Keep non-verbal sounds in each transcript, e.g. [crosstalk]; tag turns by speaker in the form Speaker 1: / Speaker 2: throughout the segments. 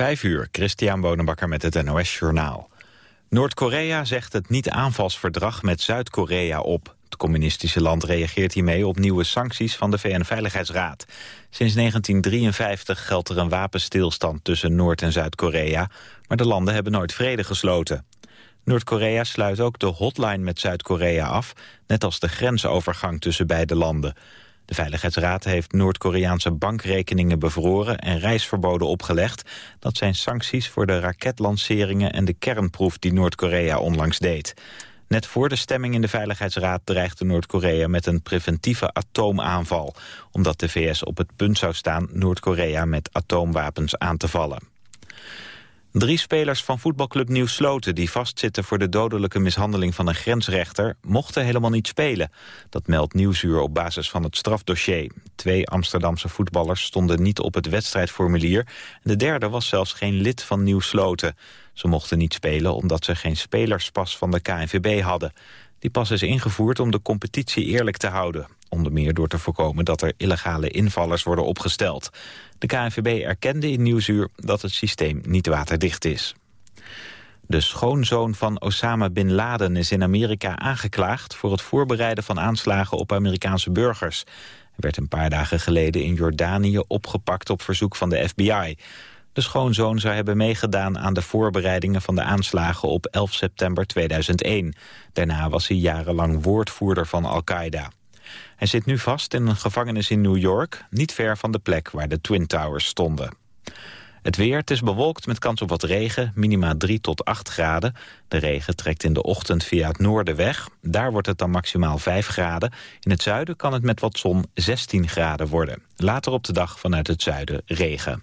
Speaker 1: Vijf uur, Christian Bonenbakker met het NOS Journaal. Noord-Korea zegt het niet-aanvalsverdrag met Zuid-Korea op. Het communistische land reageert hiermee op nieuwe sancties van de VN-veiligheidsraad. Sinds 1953 geldt er een wapenstilstand tussen Noord- en Zuid-Korea... maar de landen hebben nooit vrede gesloten. Noord-Korea sluit ook de hotline met Zuid-Korea af... net als de grensovergang tussen beide landen. De Veiligheidsraad heeft Noord-Koreaanse bankrekeningen bevroren en reisverboden opgelegd. Dat zijn sancties voor de raketlanceringen en de kernproef die Noord-Korea onlangs deed. Net voor de stemming in de Veiligheidsraad dreigde Noord-Korea met een preventieve atoomaanval, omdat de VS op het punt zou staan Noord-Korea met atoomwapens aan te vallen. Drie spelers van voetbalclub Nieuw Sloten... die vastzitten voor de dodelijke mishandeling van een grensrechter... mochten helemaal niet spelen. Dat meldt Nieuwsuur op basis van het strafdossier. Twee Amsterdamse voetballers stonden niet op het wedstrijdformulier... de derde was zelfs geen lid van Nieuw Sloten. Ze mochten niet spelen omdat ze geen spelerspas van de KNVB hadden. Die pas is ingevoerd om de competitie eerlijk te houden. Onder meer door te voorkomen dat er illegale invallers worden opgesteld. De KNVB erkende in Nieuwsuur dat het systeem niet waterdicht is. De schoonzoon van Osama Bin Laden is in Amerika aangeklaagd... voor het voorbereiden van aanslagen op Amerikaanse burgers. Hij werd een paar dagen geleden in Jordanië opgepakt op verzoek van de FBI. De schoonzoon zou hebben meegedaan aan de voorbereidingen van de aanslagen op 11 september 2001. Daarna was hij jarenlang woordvoerder van Al-Qaeda. Hij zit nu vast in een gevangenis in New York, niet ver van de plek waar de Twin Towers stonden. Het weer, het is bewolkt met kans op wat regen, minima 3 tot 8 graden. De regen trekt in de ochtend via het noorden weg. Daar wordt het dan maximaal 5 graden. In het zuiden kan het met wat zon 16 graden worden. Later op de dag vanuit het zuiden regen.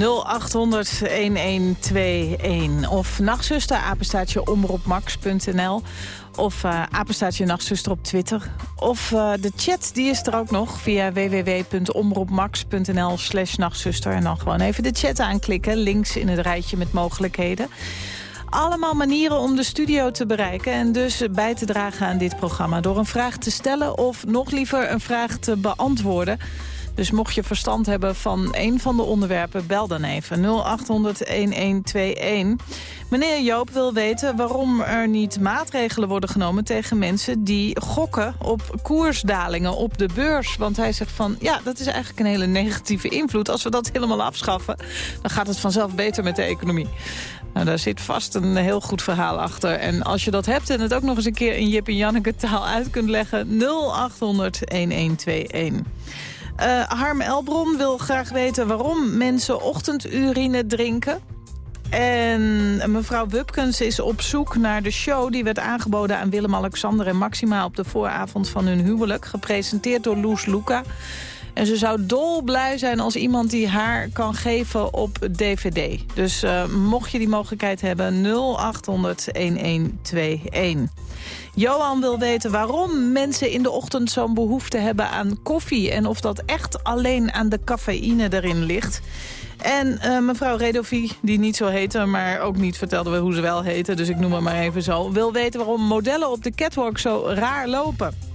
Speaker 2: 0800-1121 of nachtzuster, apenstaatje omroepmax.nl of uh, nachtzuster op Twitter. Of uh, de chat, die is er ook nog via www.omroepmax.nl slash nachtzuster. En dan gewoon even de chat aanklikken, links in het rijtje met mogelijkheden. Allemaal manieren om de studio te bereiken en dus bij te dragen aan dit programma. Door een vraag te stellen of nog liever een vraag te beantwoorden. Dus mocht je verstand hebben van een van de onderwerpen, bel dan even 0800-1121. Meneer Joop wil weten waarom er niet maatregelen worden genomen... tegen mensen die gokken op koersdalingen op de beurs. Want hij zegt van, ja, dat is eigenlijk een hele negatieve invloed. Als we dat helemaal afschaffen, dan gaat het vanzelf beter met de economie. Nou, daar zit vast een heel goed verhaal achter. En als je dat hebt en het ook nog eens een keer in Jip en Janneke taal uit kunt leggen... 0800 1121. Uh, Harm Elbron wil graag weten waarom mensen ochtendurine drinken. En mevrouw Wupkens is op zoek naar de show... die werd aangeboden aan Willem-Alexander en Maxima... op de vooravond van hun huwelijk, gepresenteerd door Loes Luca. En ze zou dolblij zijn als iemand die haar kan geven op dvd. Dus uh, mocht je die mogelijkheid hebben, 0800-1121. Johan wil weten waarom mensen in de ochtend zo'n behoefte hebben aan koffie... en of dat echt alleen aan de cafeïne erin ligt. En uh, mevrouw Redovie, die niet zo heette, maar ook niet vertelde hoe ze wel heette... dus ik noem het maar even zo, wil weten waarom modellen op de catwalk zo raar lopen.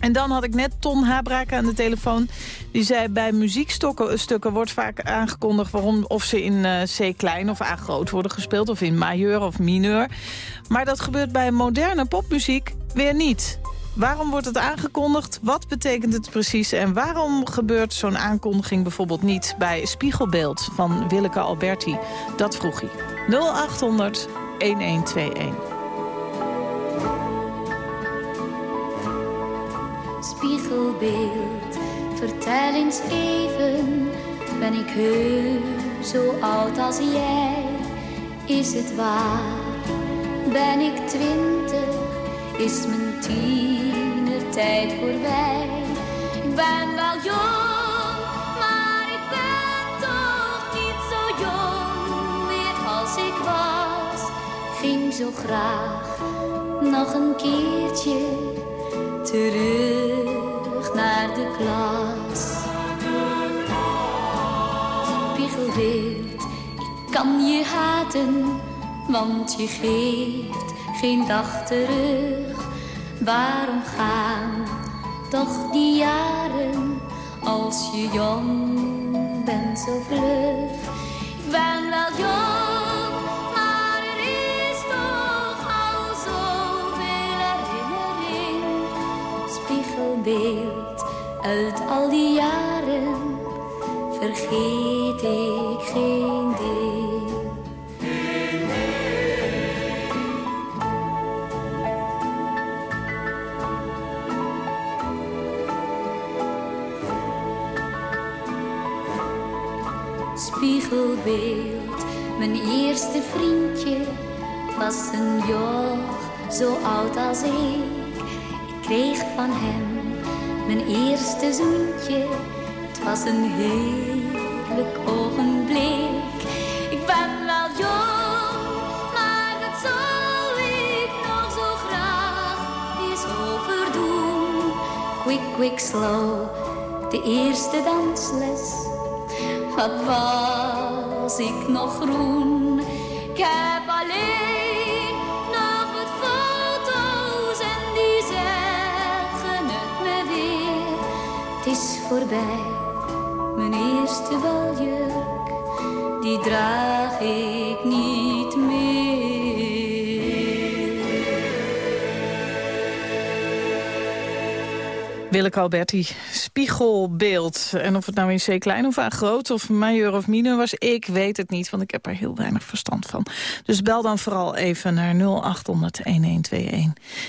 Speaker 2: En dan had ik net Ton Habraken aan de telefoon. Die zei bij muziekstukken stukken wordt vaak aangekondigd... Waarom, of ze in uh, C-klein of A-groot worden gespeeld... of in majeur of mineur. Maar dat gebeurt bij moderne popmuziek weer niet. Waarom wordt het aangekondigd? Wat betekent het precies? En waarom gebeurt zo'n aankondiging bijvoorbeeld niet... bij Spiegelbeeld van Willeke Alberti? Dat vroeg hij. 0800 1121.
Speaker 3: Spiegelbeeld. Vertel eens even, ben ik heus zo oud als jij? Is het waar? Ben ik twintig? Is mijn tienertijd voorbij? Ik ben wel jong, maar ik ben toch niet zo jong meer als ik was. Ging zo graag nog een keertje terug naar de klas. Spiegelbeeld, ik kan je haten, want je geeft geen dag terug. Waarom gaan toch die jaren als je jong bent zo vlug? Ik ben wel jong, Spiegelbeeld uit al die jaren vergeet ik geen deel. Spiegelbeeld, mijn eerste vriendje was een joch zo oud als ik. Ik kreeg van hem mijn eerste zoentje. Het was een heerlijk ogenblik. Ik ben wel jong, maar dat zou ik nog zo graag eens overdoen. Quick, quick, slow, de eerste dansles. Wat was ik nog groen? Ik heb alleen voorbij, mijn eerste baljurk, die draag ik niet meer.
Speaker 2: Willeke Alberti, spiegelbeeld. En of het nou in C klein of A groot of majeur of mineur was, ik weet het niet, want ik heb er heel weinig verstand van. Dus bel dan vooral even naar 0800-1121.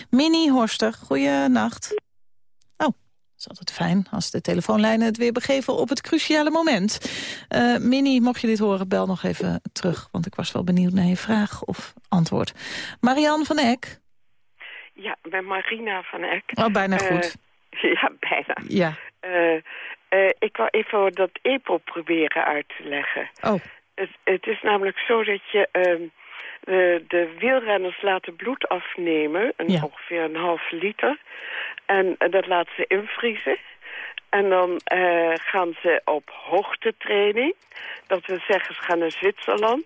Speaker 2: Minnie Horster, goeienacht. Is altijd fijn als de telefoonlijnen het weer begeven op het cruciale moment. Uh, Minnie, mocht je dit horen, bel nog even terug, want ik was wel benieuwd naar je vraag of antwoord. Marianne van Eck.
Speaker 4: Ja, ik ben Marina van Eck.
Speaker 2: Oh, bijna goed.
Speaker 4: Uh, [laughs] ja, bijna.
Speaker 2: Ja.
Speaker 4: Uh, uh, ik wil even dat EPO proberen uit te leggen.
Speaker 2: Oh.
Speaker 4: Het, het is namelijk zo dat je uh, de, de wielrenners laten bloed afnemen, een,
Speaker 2: Ja.
Speaker 4: ongeveer een half liter. En uh, dat laten ze invriezen. En dan uh, gaan ze op hoogtetraining. Dat wil zeggen, ze gaan naar Zwitserland.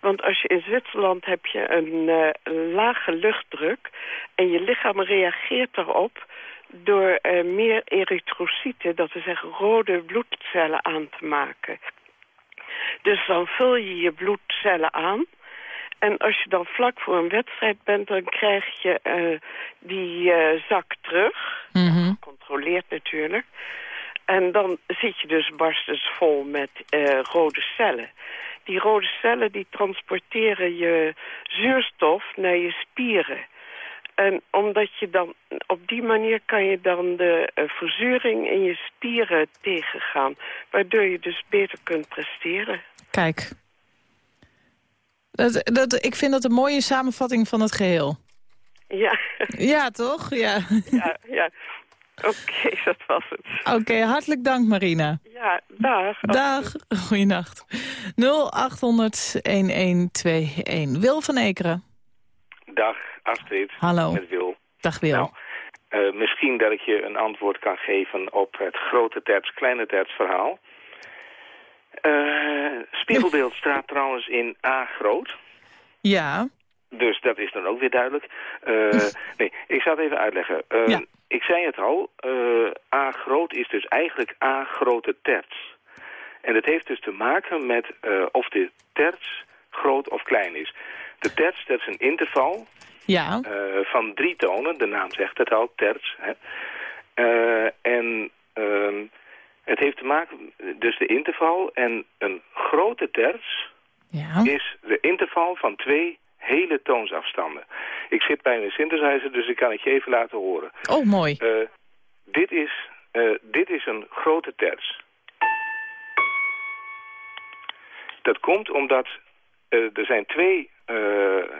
Speaker 4: Want als je in Zwitserland heb je een, uh, lage luchtdruk... en je lichaam reageert daarop door uh, meer erytrocyten, dat we zeggen rode bloedcellen aan te maken. Dus dan vul je je bloedcellen aan. En als je dan vlak voor een wedstrijd bent, dan krijg je uh, die uh, zak terug.
Speaker 2: Mm -hmm.
Speaker 4: Gecontroleerd natuurlijk. En dan zit je dus barstensvol met uh, rode cellen. Die rode cellen die transporteren je zuurstof naar je spieren. En omdat je dan, op die manier kan je dan de uh, verzuring in je spieren tegengaan. Waardoor je dus beter kunt presteren.
Speaker 2: Kijk. Dat, dat, ik vind dat een mooie samenvatting van het geheel.
Speaker 4: Ja.
Speaker 2: Ja, toch? Ja.
Speaker 4: Ja, ja. Oké, okay, [laughs] dat was het.
Speaker 2: Oké, okay, hartelijk dank Marina.
Speaker 4: Ja, dag.
Speaker 2: Dag, goeienacht. 0800-1121. Wil van Ekeren.
Speaker 5: Dag, Astrid.
Speaker 2: Hallo.
Speaker 5: Met Wil.
Speaker 2: Dag Wil.
Speaker 5: Nou, uh, misschien dat ik je een antwoord kan geven op het grote terts, kleine terts verhaal. Uh, spiegelbeeld staat trouwens in A groot.
Speaker 2: Ja.
Speaker 5: Dus dat is dan ook weer duidelijk. Uh, [laughs] nee, ik zal het even uitleggen. Uh,
Speaker 2: ja.
Speaker 5: Ik zei het al, A groot is dus eigenlijk A grote terts. En dat heeft dus te maken met of de terts groot of klein is. De terts, dat is een interval
Speaker 2: ja.
Speaker 5: van drie tonen. De naam zegt het al, terts. Hè. en ehm, het heeft te maken, dus de interval en een grote terts
Speaker 2: ja.
Speaker 5: is de interval van twee hele toonsafstanden. Ik zit bij mijn synthesizer, dus ik kan het je even laten horen.
Speaker 2: Oh, mooi.
Speaker 5: Uh, dit, is, uh, dit is een grote terts. Dat komt omdat uh, er zijn twee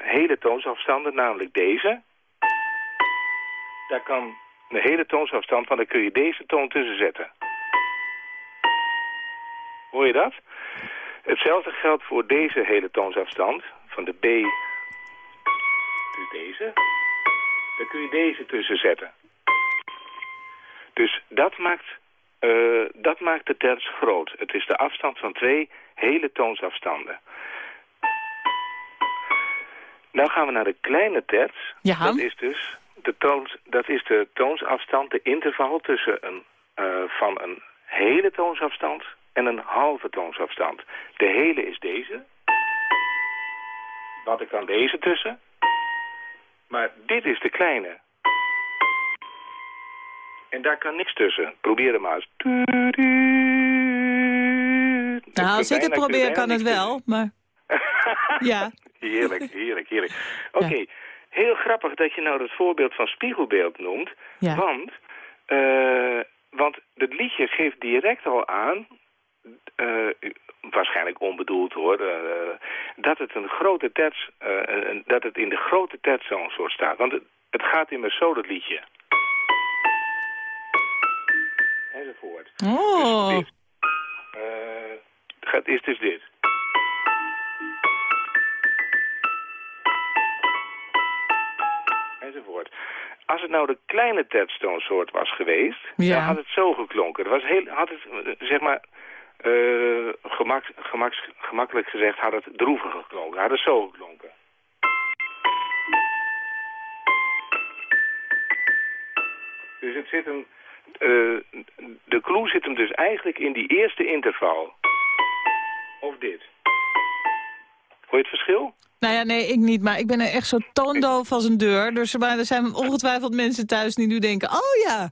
Speaker 5: hele toonsafstanden, namelijk deze. Daar kan een hele toonsafstand van, daar kun je deze toon tussen zetten. Hoor je dat? Hetzelfde geldt voor deze hele toonsafstand, van de B dus deze. Daar kun je deze tussen zetten. Dus dat maakt, eh, dat maakt de terts groot. Het is de afstand van twee hele toonsafstanden. Nou gaan we naar de kleine terts.
Speaker 2: Ja.
Speaker 5: Dat is dus de, toons, dat is de toonsafstand, de interval tussen een, eh, van een hele toonsafstand en een halve toonsafstand. De hele is deze. Wat ik kan deze tussen. Maar dit is de kleine. En daar kan niks tussen. Probeer hem maar eens.
Speaker 2: Nou, als ik het probeer kan het wel, maar [laughs] ja.
Speaker 5: Heerlijk, heerlijk, heerlijk. Oké, heel grappig dat je nou het voorbeeld van spiegelbeeld noemt.
Speaker 2: Ja.
Speaker 5: Want, eh, want het liedje geeft direct al aan, eh, waarschijnlijk onbedoeld hoor, eh, dat het een grote terts, eh, dat het in de grote tertzoonsoort staat. Want het, het gaat immers zo, dat liedje. Enzovoort.
Speaker 2: Oh,
Speaker 5: Dus dit. Het is dus dit. Enzovoort. Als het nou de kleine tertstoonsoort was geweest,
Speaker 2: Ja.
Speaker 5: dan had het zo geklonken. Het was heel, had het, zeg maar, gemak, gemaks- gemakkelijk gezegd, had het droevig geklonken. Had het zo geklonken. Dus het zit hem, eh, de clue zit hem dus eigenlijk in die eerste interval. Of dit. Hoor je het verschil?
Speaker 2: nou ja, nee, ik niet, maar ik ben er echt zo toondoof als een deur. Dus maar er zijn ongetwijfeld mensen thuis die nu denken, oh ja.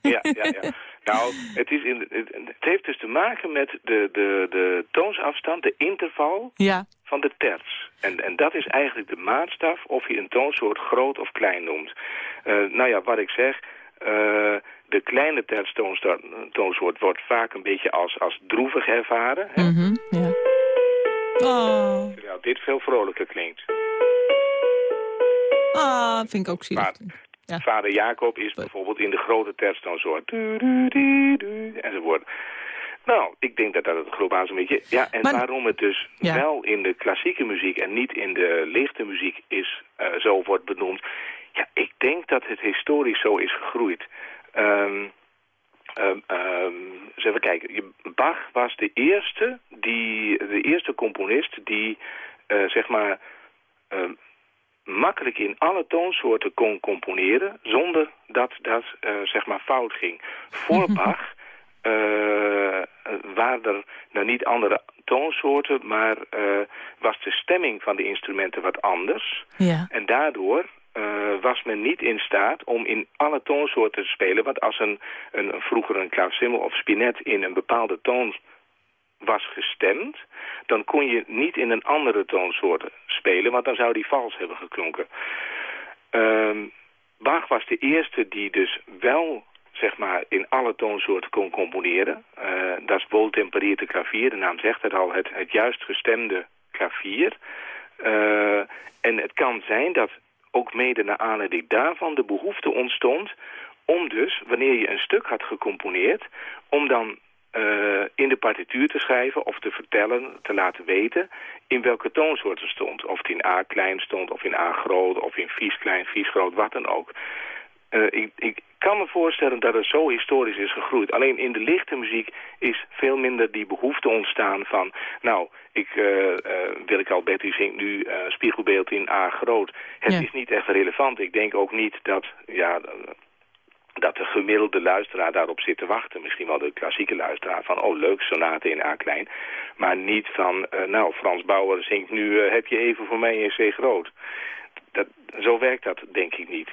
Speaker 5: Ja, ja, ja. [laughs] Nou, het, is in, het, het heeft dus te maken met de, de, de toonsafstand, de interval
Speaker 2: Ja,
Speaker 5: van de terts. En, en dat is eigenlijk de maatstaf of je een toonsoort groot of klein noemt. Eh, nou ja, wat ik zeg, eh, de kleine tertstoonsoort wordt vaak een beetje als, als droevig ervaren. Hè?
Speaker 2: mhm, ja. Oh,
Speaker 5: Terwijl dit veel vrolijker klinkt.
Speaker 2: ah, vind ik ook zielig.
Speaker 5: Maar
Speaker 2: Ja.
Speaker 5: vader Jacob is bijvoorbeeld in de grote du, du, du, enzovoort. Nou, ik denk dat dat het globaal zo'n beetje... Ja, en
Speaker 2: Maar-
Speaker 5: waarom het dus
Speaker 2: Ja.
Speaker 5: wel in de klassieke muziek en niet in de lichte muziek is, eh, zo wordt benoemd. Ja, ik denk dat het historisch zo is gegroeid. Ehm, eens even kijken. Bach was de eerste, die, de eerste componist die, eh, zeg maar... makkelijk in alle toonsoorten kon componeren... zonder dat dat eh, zeg maar fout ging. [laughs] Voor Bach eh, waren er nou niet andere toonsoorten... maar eh, was de stemming van de instrumenten wat anders.
Speaker 2: Ja,
Speaker 5: En daardoor was men niet in staat om in alle toonsoorten te spelen. Want als een, een, een vroeger een klavecimbal of spinet in een bepaalde toon was gestemd... dan kon je niet in een andere toonsoort spelen, want dan zou die vals hebben geklonken. Ehm, Bach was de eerste die dus wel zeg maar, in alle toonsoorten kon componeren. Eh, dat is woltempereerde klavier, de naam zegt het al, het, het juist gestemde klavier. Eh, en het kan zijn dat ook mede naar aanleiding daarvan de behoefte ontstond om dus, wanneer je een stuk had gecomponeerd, om dan eh, in de partituur te schrijven of te vertellen, te laten weten in welke toonsoort het stond. Of het in A klein stond, of in A groot, of in vies klein, vies groot, wat dan ook. Eh, ik, ik kan me voorstellen dat het zo historisch is gegroeid. Alleen in de lichte muziek is veel minder die behoefte ontstaan van... nou, ik, eh eh Willeke Alberti zingt nu spiegelbeeld in A groot. Het
Speaker 2: Ja.
Speaker 5: is niet echt relevant. Ik denk ook niet dat... Ja, dat de gemiddelde luisteraar daarop zit te wachten. Misschien wel de klassieke luisteraar van, oh leuk, sonate in A klein. Maar niet van, eh, nou, Frans Bauer zingt nu, eh, heb je even voor mij in C groot. Dat, zo werkt dat denk ik niet.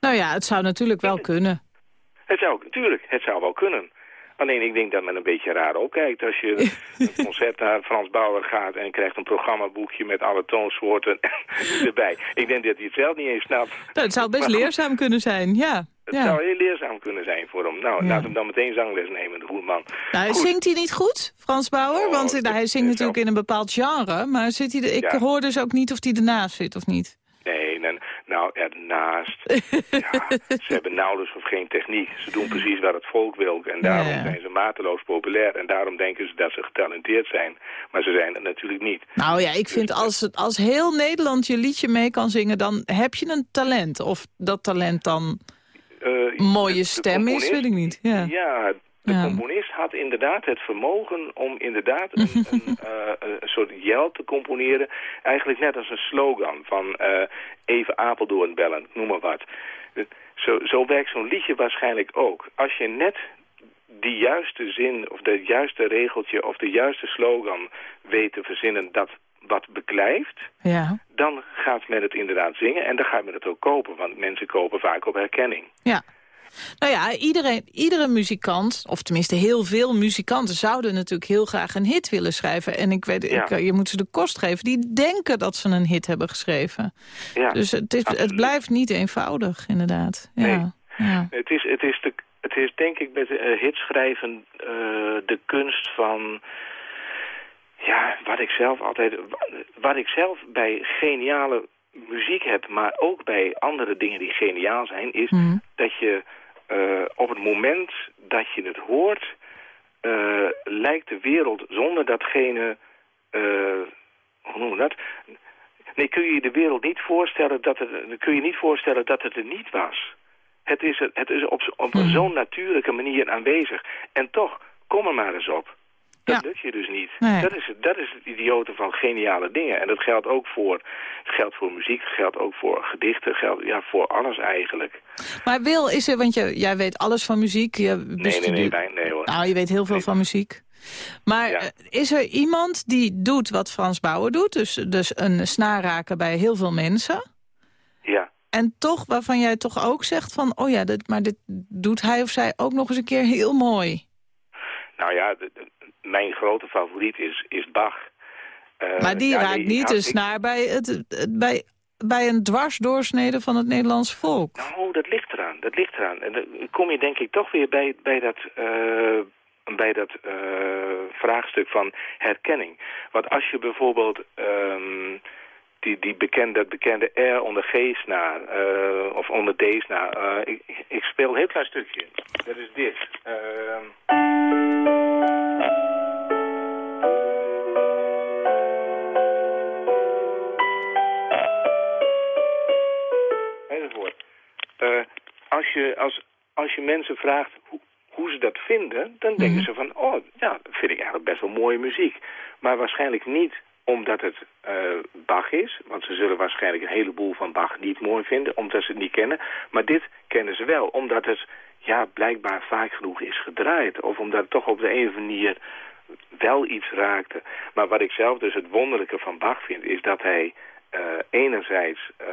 Speaker 2: nou ja, het zou natuurlijk wel kunnen.
Speaker 5: Het zou, natuurlijk, het zou wel kunnen. Alleen ik denk dat men een beetje raar opkijkt als je [laughs] een concert naar Frans Bauer gaat en krijgt een programmaboekje met alle toonsoorten [laughs] erbij. Ik denk dat hij het zelf niet eens snapt.
Speaker 2: Nou, het zou best
Speaker 5: Maar goed,
Speaker 2: leerzaam kunnen zijn, ja.
Speaker 5: Het
Speaker 2: ja.
Speaker 5: zou heel leerzaam kunnen zijn voor hem. Nou,
Speaker 2: Ja.
Speaker 5: laat hem dan meteen zangles nemen, de goede man.
Speaker 2: Nou,
Speaker 5: Goed.
Speaker 2: zingt hij niet goed, Frans Bauer?
Speaker 5: Oh,
Speaker 2: Want nou, hij zingt natuurlijk in een bepaald genre. Maar zit hij er, ik
Speaker 5: Ja.
Speaker 2: hoor dus ook niet of hij ernaast zit of niet.
Speaker 5: Nee, en, nou, ernaast. [laughs] ja, ze hebben nauwelijks of geen techniek. Ze doen precies wat het volk wil. En daarom zijn ze mateloos populair. En daarom denken ze dat ze getalenteerd zijn. Maar ze zijn het natuurlijk niet.
Speaker 2: Nou ja, ik vind als, het- als heel Nederland je liedje mee kan zingen... dan heb je een talent. Of dat talent dan
Speaker 5: Eh,
Speaker 2: mooie stem is, weet ik niet. Ja.
Speaker 5: Ja, de
Speaker 2: Ja.
Speaker 5: componist had inderdaad het vermogen om inderdaad een, [laughs] een, eh, een soort jel te componeren. Eigenlijk net als een slogan van eh, even Apeldoorn bellen, noem maar wat. Zo, zo werkt zo'n liedje waarschijnlijk ook. Als je net die juiste zin of dat juiste regeltje of de juiste slogan weet te verzinnen dat wat beklijft
Speaker 2: Ja.
Speaker 5: dan gaat men het inderdaad zingen en dan gaat men het ook kopen. Want mensen kopen vaak op herkenning.
Speaker 2: Ja. Nou ja, iedereen, iedere muzikant, of tenminste heel veel muzikanten... zouden natuurlijk heel graag een hit willen schrijven. En ik weet,
Speaker 5: Ja.
Speaker 2: ik, je moet ze de kost geven. Die denken dat ze een hit hebben geschreven.
Speaker 5: Ja,
Speaker 2: dus het, is, het blijft niet eenvoudig, inderdaad. Ja.
Speaker 5: Nee.
Speaker 2: Ja.
Speaker 5: Het, is, het, is de, het is denk ik met uh, hitschrijven eh, de kunst van... Ja, wat ik zelf altijd... Wat ik zelf bij geniale muziek heb, maar ook bij andere dingen die geniaal zijn... is
Speaker 2: Mhm.
Speaker 5: dat je eh, op het moment dat je het hoort... eh, lijkt de wereld zonder datgene... eh, hoe noem je dat? Nee, kun je je de wereld niet voorstellen dat het, kun je niet voorstellen dat het er niet was. Het is, er- het is op, op
Speaker 2: Hmm.
Speaker 5: zo'n natuurlijke manier aanwezig. En toch, kom er maar eens op. Dat
Speaker 2: Ja.
Speaker 5: lukt je dus niet.
Speaker 2: Nee.
Speaker 5: Dat, is, het- dat is het idiote van geniale dingen. En dat geldt ook voor, het geldt voor muziek, het geldt ook voor gedichten, geldt ja, voor alles eigenlijk.
Speaker 2: Maar Wil, is er, want je, jij weet alles van muziek. Je
Speaker 5: Nee, nee, nee, nee, nee hoor.
Speaker 2: Nou, je weet heel veel
Speaker 5: Nee.
Speaker 2: van muziek. Maar
Speaker 5: Ja.
Speaker 2: eh, is er iemand die doet wat Frans Bauer doet? Dus, dus een snaar raken bij heel veel mensen.
Speaker 5: Ja.
Speaker 2: En toch, waarvan jij toch ook zegt van... oh ja, dit, maar dit doet hij of zij ook nog eens een keer heel mooi.
Speaker 5: Nou ja, mijn grote favoriet is, is Bach. Eh,
Speaker 2: maar die
Speaker 5: ja,
Speaker 2: raakt
Speaker 5: nee,
Speaker 2: niet de
Speaker 5: ik-
Speaker 2: snaar bij, het, bij, bij een dwarsdoorsnede van het Nederlandse volk.
Speaker 5: Nou, dat ligt eraan. Dat ligt eraan. En dan kom je denk ik toch weer bij, bij dat, eh, bij dat eh, vraagstuk van herkenning. Want als je bijvoorbeeld ehm, die, die bekende, dat bekende R onder G's na, of onder D's na. eh, ik, ik speel een heel klein stukje. Dat is dit. Ehm. Eh, als, je, als, als je mensen vraagt hoe, hoe ze dat vinden, dan denken ze van, oh, ja, dat vind ik eigenlijk best wel mooie muziek. Maar waarschijnlijk niet omdat het eh, Bach is, want ze zullen waarschijnlijk een heleboel van Bach niet mooi vinden, omdat ze het niet kennen. Maar dit kennen ze wel, omdat het ja, blijkbaar vaak genoeg is gedraaid. Of omdat het toch op de een of andere manier wel iets raakte. Maar wat ik zelf dus het wonderlijke van Bach vind, is dat hij enerzijds eh,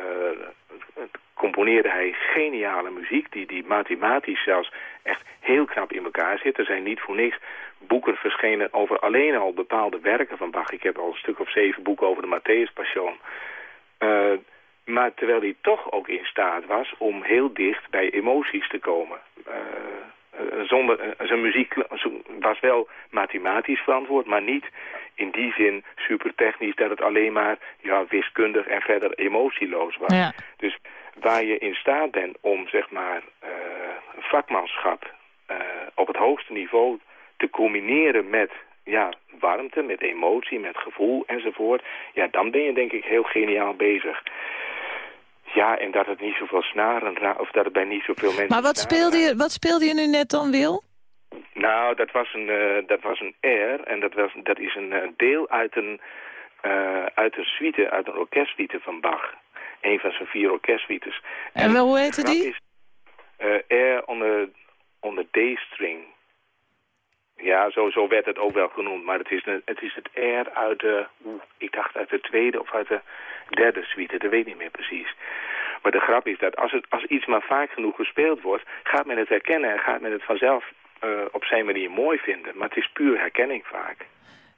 Speaker 5: componeerde hij geniale muziek, die, die mathematisch zelfs echt heel knap in elkaar zit. Er zijn niet voor niks boeken verschenen over alleen al bepaalde werken van Bach. Ik heb al een stuk of zeven boeken over de Matthäus Passion. Eh, maar terwijl hij toch ook in staat was om heel dicht bij emoties te komen. Eh, eh, zonder, eh, zijn muziek was wel mathematisch verantwoord, maar niet in die zin super technisch dat het alleen maar ja, wiskundig en verder emotieloos was.
Speaker 2: Ja.
Speaker 5: Dus waar je in staat bent om zeg maar eh, vakmanschap eh, op het hoogste niveau te combineren met ja, warmte, met emotie, met gevoel enzovoort, ja, dan ben je denk ik heel geniaal bezig. Ja, en dat het niet zoveel snaren of dat het bij niet zoveel mensen...
Speaker 2: Maar wat speelde, je, wat speelde je nu net dan, Wil?
Speaker 5: Nou, dat was een, eh, dat was een air en dat, was, dat is een eh, deel uit een, eh, uit een suite, uit een orkestsuite van Bach. Een van zijn vier orkestsuites.
Speaker 2: En wel, hoe heette
Speaker 5: de
Speaker 2: die?
Speaker 5: Is, air onder, onder D-string. Ja, zo, zo werd het ook wel genoemd. Maar het is, een, het, is het air uit de, oeh, ik dacht uit de tweede of uit de derde suite. Dat weet ik niet meer precies. Maar de grap is dat als, het, als iets maar vaak genoeg gespeeld wordt... gaat men het herkennen en gaat men het vanzelf eh, op zijn manier mooi vinden. Maar het is puur herkenning vaak.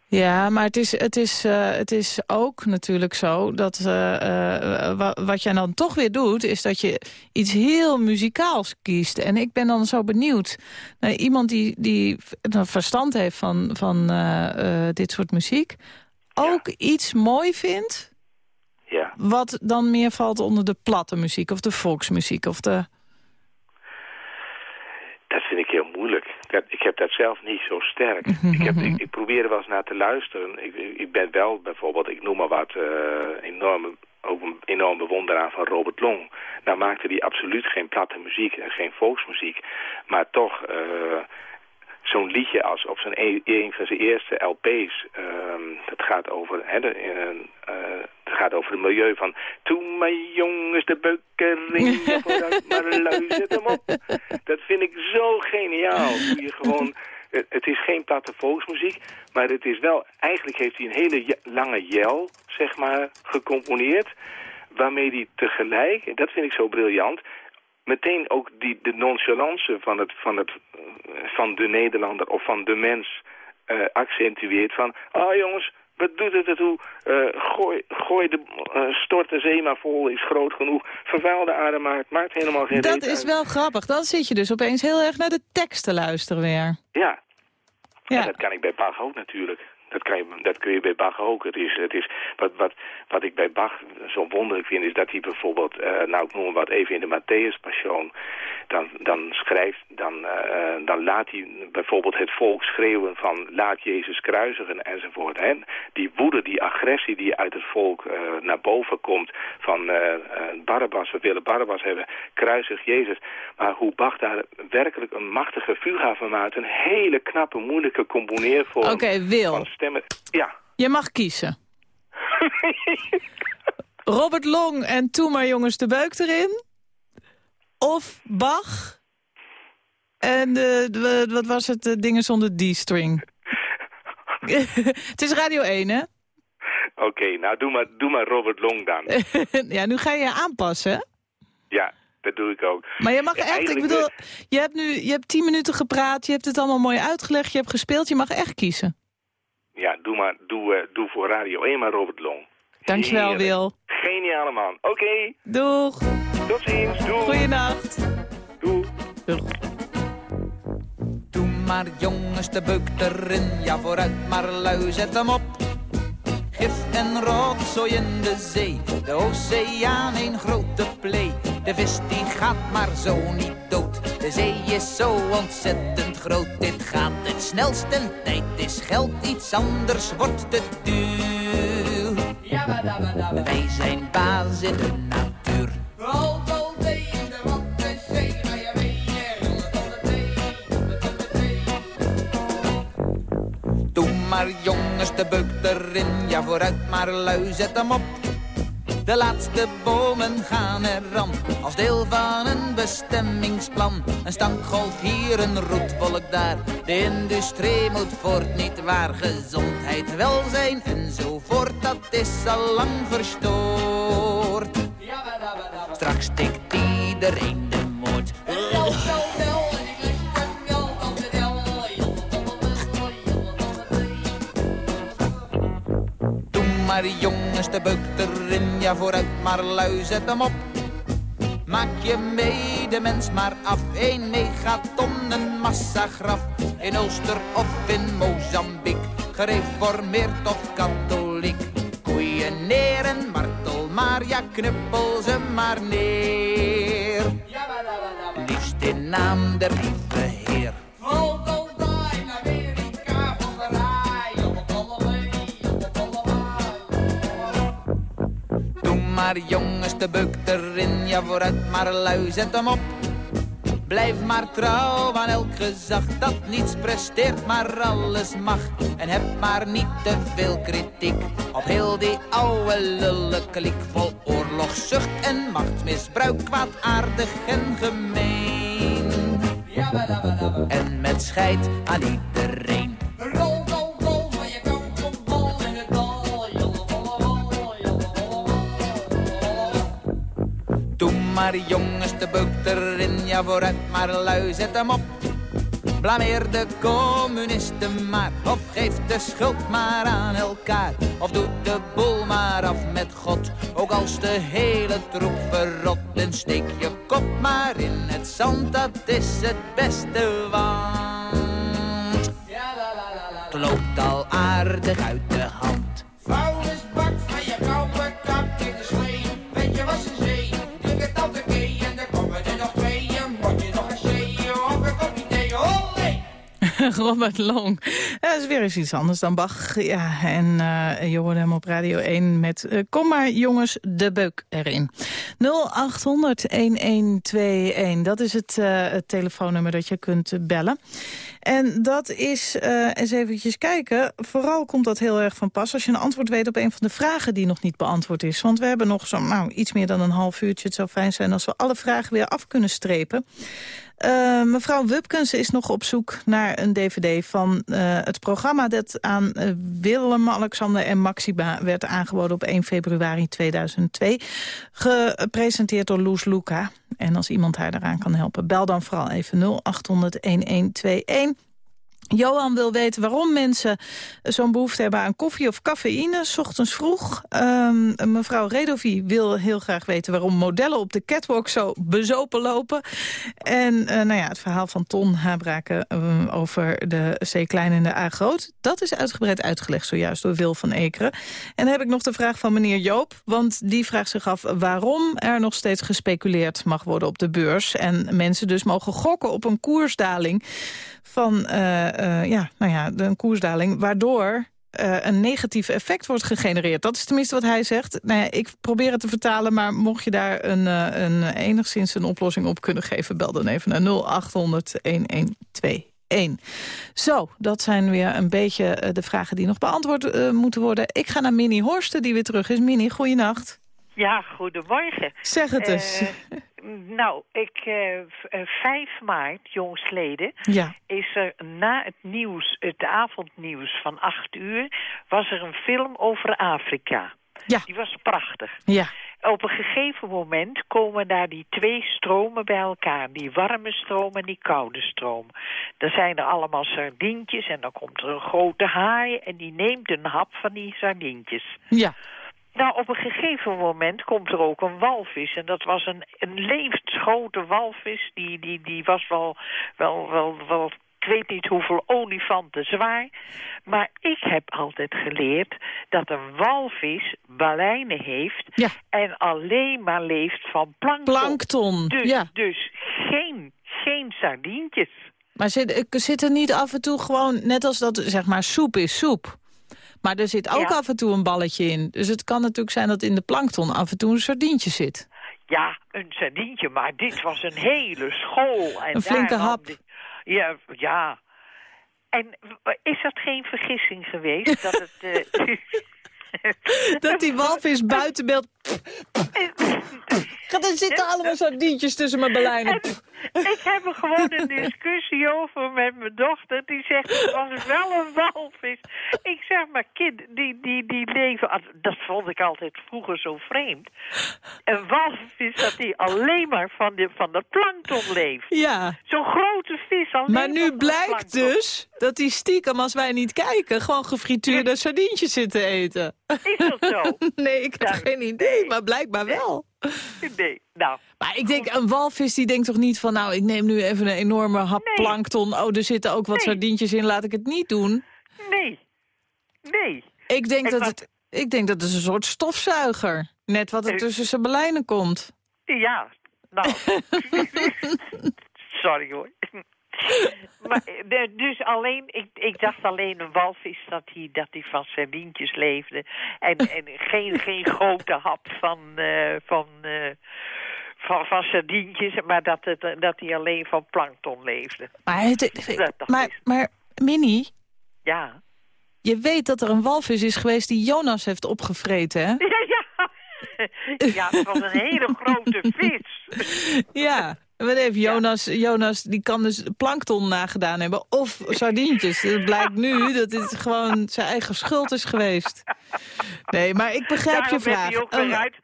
Speaker 2: Ja, maar het is, het is, eh, het is ook natuurlijk zo dat eh, wa- wat jij dan toch weer doet... is dat je iets heel muzikaals kiest. En ik ben dan zo benieuwd naar iemand die, die een verstand heeft van, van dit soort muziek... ook iets mooi vindt
Speaker 5: Ja.
Speaker 2: wat dan meer valt onder de platte muziek of de volksmuziek of de...
Speaker 5: Dat vind ik heel moeilijk. Dat, ik heb dat zelf niet zo sterk. ik, heb, ik, ik probeer er wel eens naar te luisteren. Ik, ik ben wel bijvoorbeeld, ik noem maar wat, enorme, ook een enorm bewonderaar van Robert Long. Nou maakte hij absoluut geen platte muziek en geen volksmuziek. Maar toch, eh, zo'n liedje als op zijn een, een van zijn eerste LP's. ehm, dat gaat over, hè, de, eh, eh, het gaat over het milieu van... Toen mijn jongens de beukering, vooruit [laughs] maar luister hem op. Dat vind ik zo geniaal. Hoe je gewoon, het, het is geen platte volksmuziek, maar het is wel... Eigenlijk heeft hij een hele lange jel, zeg maar, gecomponeerd... waarmee hij tegelijk, en dat vind ik zo briljant meteen ook die, de nonchalance van, het, van, het, van de Nederlander of van de mens eh, accentueert. Van, ah jongens, wat doet het ertoe? Eh gooi, gooi de, eh, stort de zee maar vol, is groot genoeg. Vervuil de aarde maar, het maakt helemaal geen
Speaker 2: Dat is
Speaker 5: uit.
Speaker 2: wel grappig. Dan zit je dus opeens heel erg naar de teksten luisteren weer.
Speaker 5: Ja,
Speaker 2: Ja.
Speaker 5: En dat kan ik bij Bach ook natuurlijk. Dat, kan je, dat kun je bij Bach ook. Het is, het is, wat, wat, wat ik bij Bach zo wonderlijk vind, is dat hij bijvoorbeeld, eh, nou ik noem wat even in de Matthäus Passion, dan, dan schrijft, dan, eh, dan laat hij bijvoorbeeld het volk schreeuwen van laat Jezus kruisigen enzovoort. Hè? Die woede, die agressie die uit het volk eh, naar boven komt van Barabbas, we willen Barabbas hebben, kruisig Jezus. Maar hoe Bach daar werkelijk een machtige fuga van maakt, een hele knappe, moeilijke componeervorm
Speaker 2: Oké, Wil,
Speaker 5: van stemmen. Ja.
Speaker 2: je mag kiezen. [laughs] Robert Long en Toen maar jongens de beuk erin. Of Bach. En de, de- wat was het, de dingen zonder D-string. [laughs] het is Radio 1, hè?
Speaker 5: Oké, nou doe maar, doe maar Robert Long dan. [laughs]
Speaker 2: ja, nu ga je aanpassen?
Speaker 5: Ja, dat doe ik ook.
Speaker 2: Maar je mag
Speaker 5: Ja,
Speaker 2: echt, ik bedoel, je hebt nu je hebt tien minuten gepraat, je hebt het allemaal mooi uitgelegd, je hebt gespeeld, je mag echt kiezen.
Speaker 5: Ja, doe maar, doe, eh, doe voor Radio 1 maar Robert Long.
Speaker 2: Dankjewel,
Speaker 5: Heerlijk.
Speaker 2: Wil.
Speaker 5: Geniale man. Oké,
Speaker 2: Doeg.
Speaker 5: tot ziens. Doei.
Speaker 2: Goeienacht.
Speaker 5: Doei.
Speaker 2: Doeg.
Speaker 6: Doe maar jongens de beuk erin, ja vooruit maar lui, zet hem op. Gif en rotzooi in de zee, de oceaan een grote plee. De vis die gaat maar zo niet dood, de zee is zo ontzettend groot. Dit gaat het snelst en tijd is geld, iets anders wordt te duur. Wij zijn baas in de natuur. Doe maar de beuk erin, ja vooruit maar lui, zet hem op. De laatste bomen gaan eraan, als deel van een bestemmingsplan. Een stankgolf hier, een roetwolk daar. De industrie moet voort, niet waar. Gezondheid, welzijn enzovoort, dat is al lang verstoord. Straks stikt iedereen maar jongens de beuk erin, ja vooruit maar lui, zet hem op. Maak je medemens maar af, een megaton, een massagraf. In Ulster of in Mozambique, gereformeerd of katholiek. Koeien neer en martel maar, ja knuppel ze maar neer. Liefst in naam der lieve maar jongens de beuk erin, ja vooruit maar lui, zet hem op. Blijf maar trouw aan elk gezag dat niets presteert, maar alles mag. En heb maar niet te veel kritiek op heel die oude lulle kliek vol oorlogszucht en machtsmisbruik, kwaadaardig en gemeen. En met scheid aan iedereen. Maar jongens de beuk erin, ja vooruit maar lui, zet hem op. Blameer de communisten maar, of geef de schuld maar aan elkaar. Of doe de boel maar af met God, ook als de hele troep verrot. En steek je kop maar in het zand, dat is het beste, want... Het loopt al aardig uit de hand. [laughs]
Speaker 2: Robert Long. Dat is weer eens iets anders dan Bach. Ja, en uh, je hoorde hem op Radio 1 met uh, Kom maar jongens, de beuk erin. 0800-1121, dat is het, uh, het telefoonnummer dat je kunt bellen. En dat is, eens eventjes kijken, vooral komt dat heel erg van pas... als je een antwoord weet op een van de vragen die nog niet beantwoord is. Want we hebben nog zo, nou, iets meer dan een half uurtje. Het zou fijn zijn als we alle vragen weer af kunnen strepen. Uh, mevrouw Wupkens is nog op zoek naar een dvd van uh, het programma... dat aan uh, Willem, Alexander en Maxima werd aangeboden op 1 februari 2002. Gepresenteerd door Loes Luca. En als iemand haar daaraan kan helpen, bel dan vooral even 0800-1121. Johan wil weten waarom mensen zo'n behoefte hebben aan koffie of cafeïne, s ochtends vroeg. Um, mevrouw Redovi wil heel graag weten waarom modellen op de catwalk zo bezopen lopen. En uh, nou ja, het verhaal van Ton Habraken uh, over de C klein en de A groot. Dat is uitgebreid uitgelegd zojuist door Wil van Ekeren. En dan heb ik nog de vraag van meneer Joop, want die vraagt zich af waarom er nog steeds gespeculeerd mag worden op de beurs. En mensen dus mogen gokken op een koersdaling van uh, ja, nou ja, een koersdaling... waardoor uh, een negatief effect wordt gegenereerd. Dat is tenminste wat hij zegt. Nou ik probeer het te vertalen, maar mocht je daar een, uh, een, enigszins een oplossing op kunnen geven... bel dan even naar 0800-1121. Zo, dat zijn weer een beetje de vragen die nog beantwoord moeten worden. Ik ga naar Minnie Horsten, die weer terug is. Minnie, goeienacht.
Speaker 7: Ja, goedemorgen.
Speaker 2: Zeg het eens.
Speaker 7: Uh, nou, ik, uh, 5 maart, jongsleden,
Speaker 2: ja.
Speaker 7: is er na het nieuws, het avondnieuws van 8 uur, was er een film over Afrika.
Speaker 2: Ja.
Speaker 7: Die was prachtig.
Speaker 2: Ja.
Speaker 7: Op een gegeven moment komen daar die twee stromen bij elkaar. Die warme stroom en die koude stroom. Dan zijn er allemaal sardientjes en dan komt er een grote haai... en die neemt een hap van die sardientjes.
Speaker 2: Ja.
Speaker 7: Nou, op een gegeven moment komt er ook een walvis. En dat was een, een levensgrote walvis. Die, die, die was wel, wel, wel, wel, ik weet niet hoeveel olifanten zwaar. Maar ik heb altijd geleerd dat een walvis baleinen heeft...
Speaker 2: Ja.
Speaker 7: en alleen maar leeft van plankton.
Speaker 2: Plankton,
Speaker 7: dus,
Speaker 2: ja.
Speaker 7: Dus geen, geen sardientjes.
Speaker 2: Maar zit, zit er niet af en toe gewoon, net als dat, zeg maar, soep is soep... Maar er zit ook
Speaker 7: Ja.
Speaker 2: af en toe een balletje in. Dus het kan natuurlijk zijn dat in de plankton af en toe een sardientje zit.
Speaker 7: Ja, een sardientje, maar dit was een hele school. En
Speaker 2: Een flinke hap.
Speaker 7: die- Ja, ja. En is dat geen vergissing geweest dat het... eh, [laughs]
Speaker 2: Dat die walvis buiten beeld... [laughs] Er zitten allemaal sardientjes tussen mijn belijnen. [laughs]
Speaker 7: ik heb er gewoon een [laughs] discussie over met mijn dochter. Die zegt, het was wel een walvis. Ik zeg, maar kind, die, die, die leven... ah, Dat vond ik altijd vroeger zo vreemd. Een walvis dat die alleen maar van de, van de plankton leeft.
Speaker 2: Ja,
Speaker 7: Zo'n grote vis alleen
Speaker 2: maar nu blijkt dus dat die stiekem, als wij niet kijken... gewoon gefrituurde sardientjes zitten eten.
Speaker 7: Is dat zo? [laughs]
Speaker 2: Nee, ik heb
Speaker 7: Ja.
Speaker 2: geen idee, maar blijkbaar wel.
Speaker 7: Nee, nou...
Speaker 2: Maar ik denk, een walvis die denkt toch niet van... nou, ik neem nu even een enorme hap
Speaker 7: Nee.
Speaker 2: plankton. Oh, er zitten ook wat
Speaker 7: Nee.
Speaker 2: sardientjes in, laat ik het niet doen.
Speaker 7: Nee. Nee.
Speaker 2: Ik denk, dat het, ik denk dat het een soort stofzuiger. Net wat er
Speaker 7: Eh.
Speaker 2: tussen zijn belijnen komt.
Speaker 7: Ja, nou. [laughs] Sorry hoor. Maar, eh, dus alleen, ik, ik dacht alleen een walvis dat hij dat die van sardientjes leefde. En, en geen, geen grote hap van, eh, van, van, van sardientjes, maar dat, het, dat hij alleen van plankton leefde.
Speaker 2: Maar, het, maar, Minnie,
Speaker 7: Ja.
Speaker 2: je weet dat er een walvis is geweest die Jonas heeft opgevreten, hè?
Speaker 7: Ja, ja. [laughs] Ja, het was een hele grote vis. [laughs]
Speaker 2: Ja. Wat heeft Jonas, Jonas, die kan dus plankton nagedaan hebben. Of sardientjes. Het blijkt nu dat dit gewoon zijn eigen schuld is geweest. Nee, maar ik begrijp
Speaker 7: Daarom
Speaker 2: je vraag.
Speaker 7: hij ook weer
Speaker 2: Een-
Speaker 7: uit,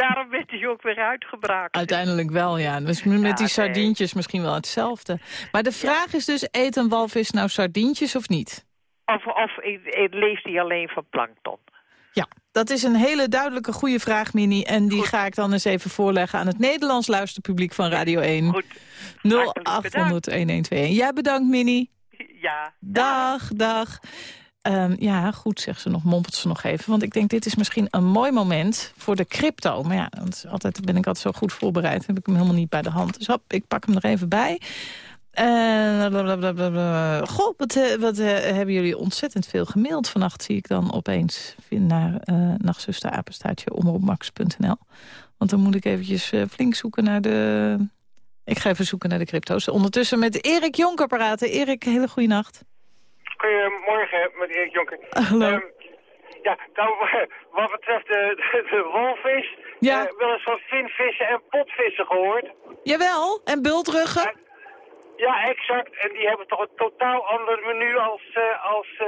Speaker 7: daarom werd hij ook weer uitgebraakt.
Speaker 2: Uiteindelijk wel, ja. Dus met die
Speaker 7: nee.
Speaker 2: sardientjes misschien wel hetzelfde. Maar de vraag is dus, eet een walvis nou sardientjes of niet?
Speaker 7: Of, of leeft hij alleen van plankton?
Speaker 2: Ja, dat is een hele duidelijke goede vraag, Mini. En die ga ik dan eens even voorleggen aan het Nederlands luisterpubliek van Radio 1.
Speaker 7: Goed. Hartelijk
Speaker 2: 0800-1121. Jij bedankt, Mini.
Speaker 7: Ja.
Speaker 2: Dag, dag. Ehm, ja, goed, zegt ze nog, mompelt ze nog even. Want ik denk, dit is misschien een mooi moment voor de crypto. Maar ja, want altijd ben ik altijd zo goed voorbereid. Heb ik hem helemaal niet bij de hand. Dus hop, ik pak hem er even bij. Blablabla. Goh, wat, eh, eh, hebben jullie ontzettend veel gemaild vannacht, zie ik dan opeens. Naar uh, nachtzusterapenstaatje omroepmax.nl. Want dan moet ik eventjes flink zoeken naar de... Ik ga even zoeken naar de crypto's. Ondertussen met Erik Jonker praten. Erik, hele goede nacht.
Speaker 8: Goedemorgen, met Erik Jonker.
Speaker 2: Hallo.
Speaker 8: Ehm, ja, nou, [laughs] wat betreft de, de, de walvis,
Speaker 2: Ja.
Speaker 8: eh, wel eens van vinvissen en potvissen gehoord.
Speaker 2: Jawel, en bultruggen?
Speaker 8: Ja, exact. En die hebben toch een totaal ander menu als, eh, als eh,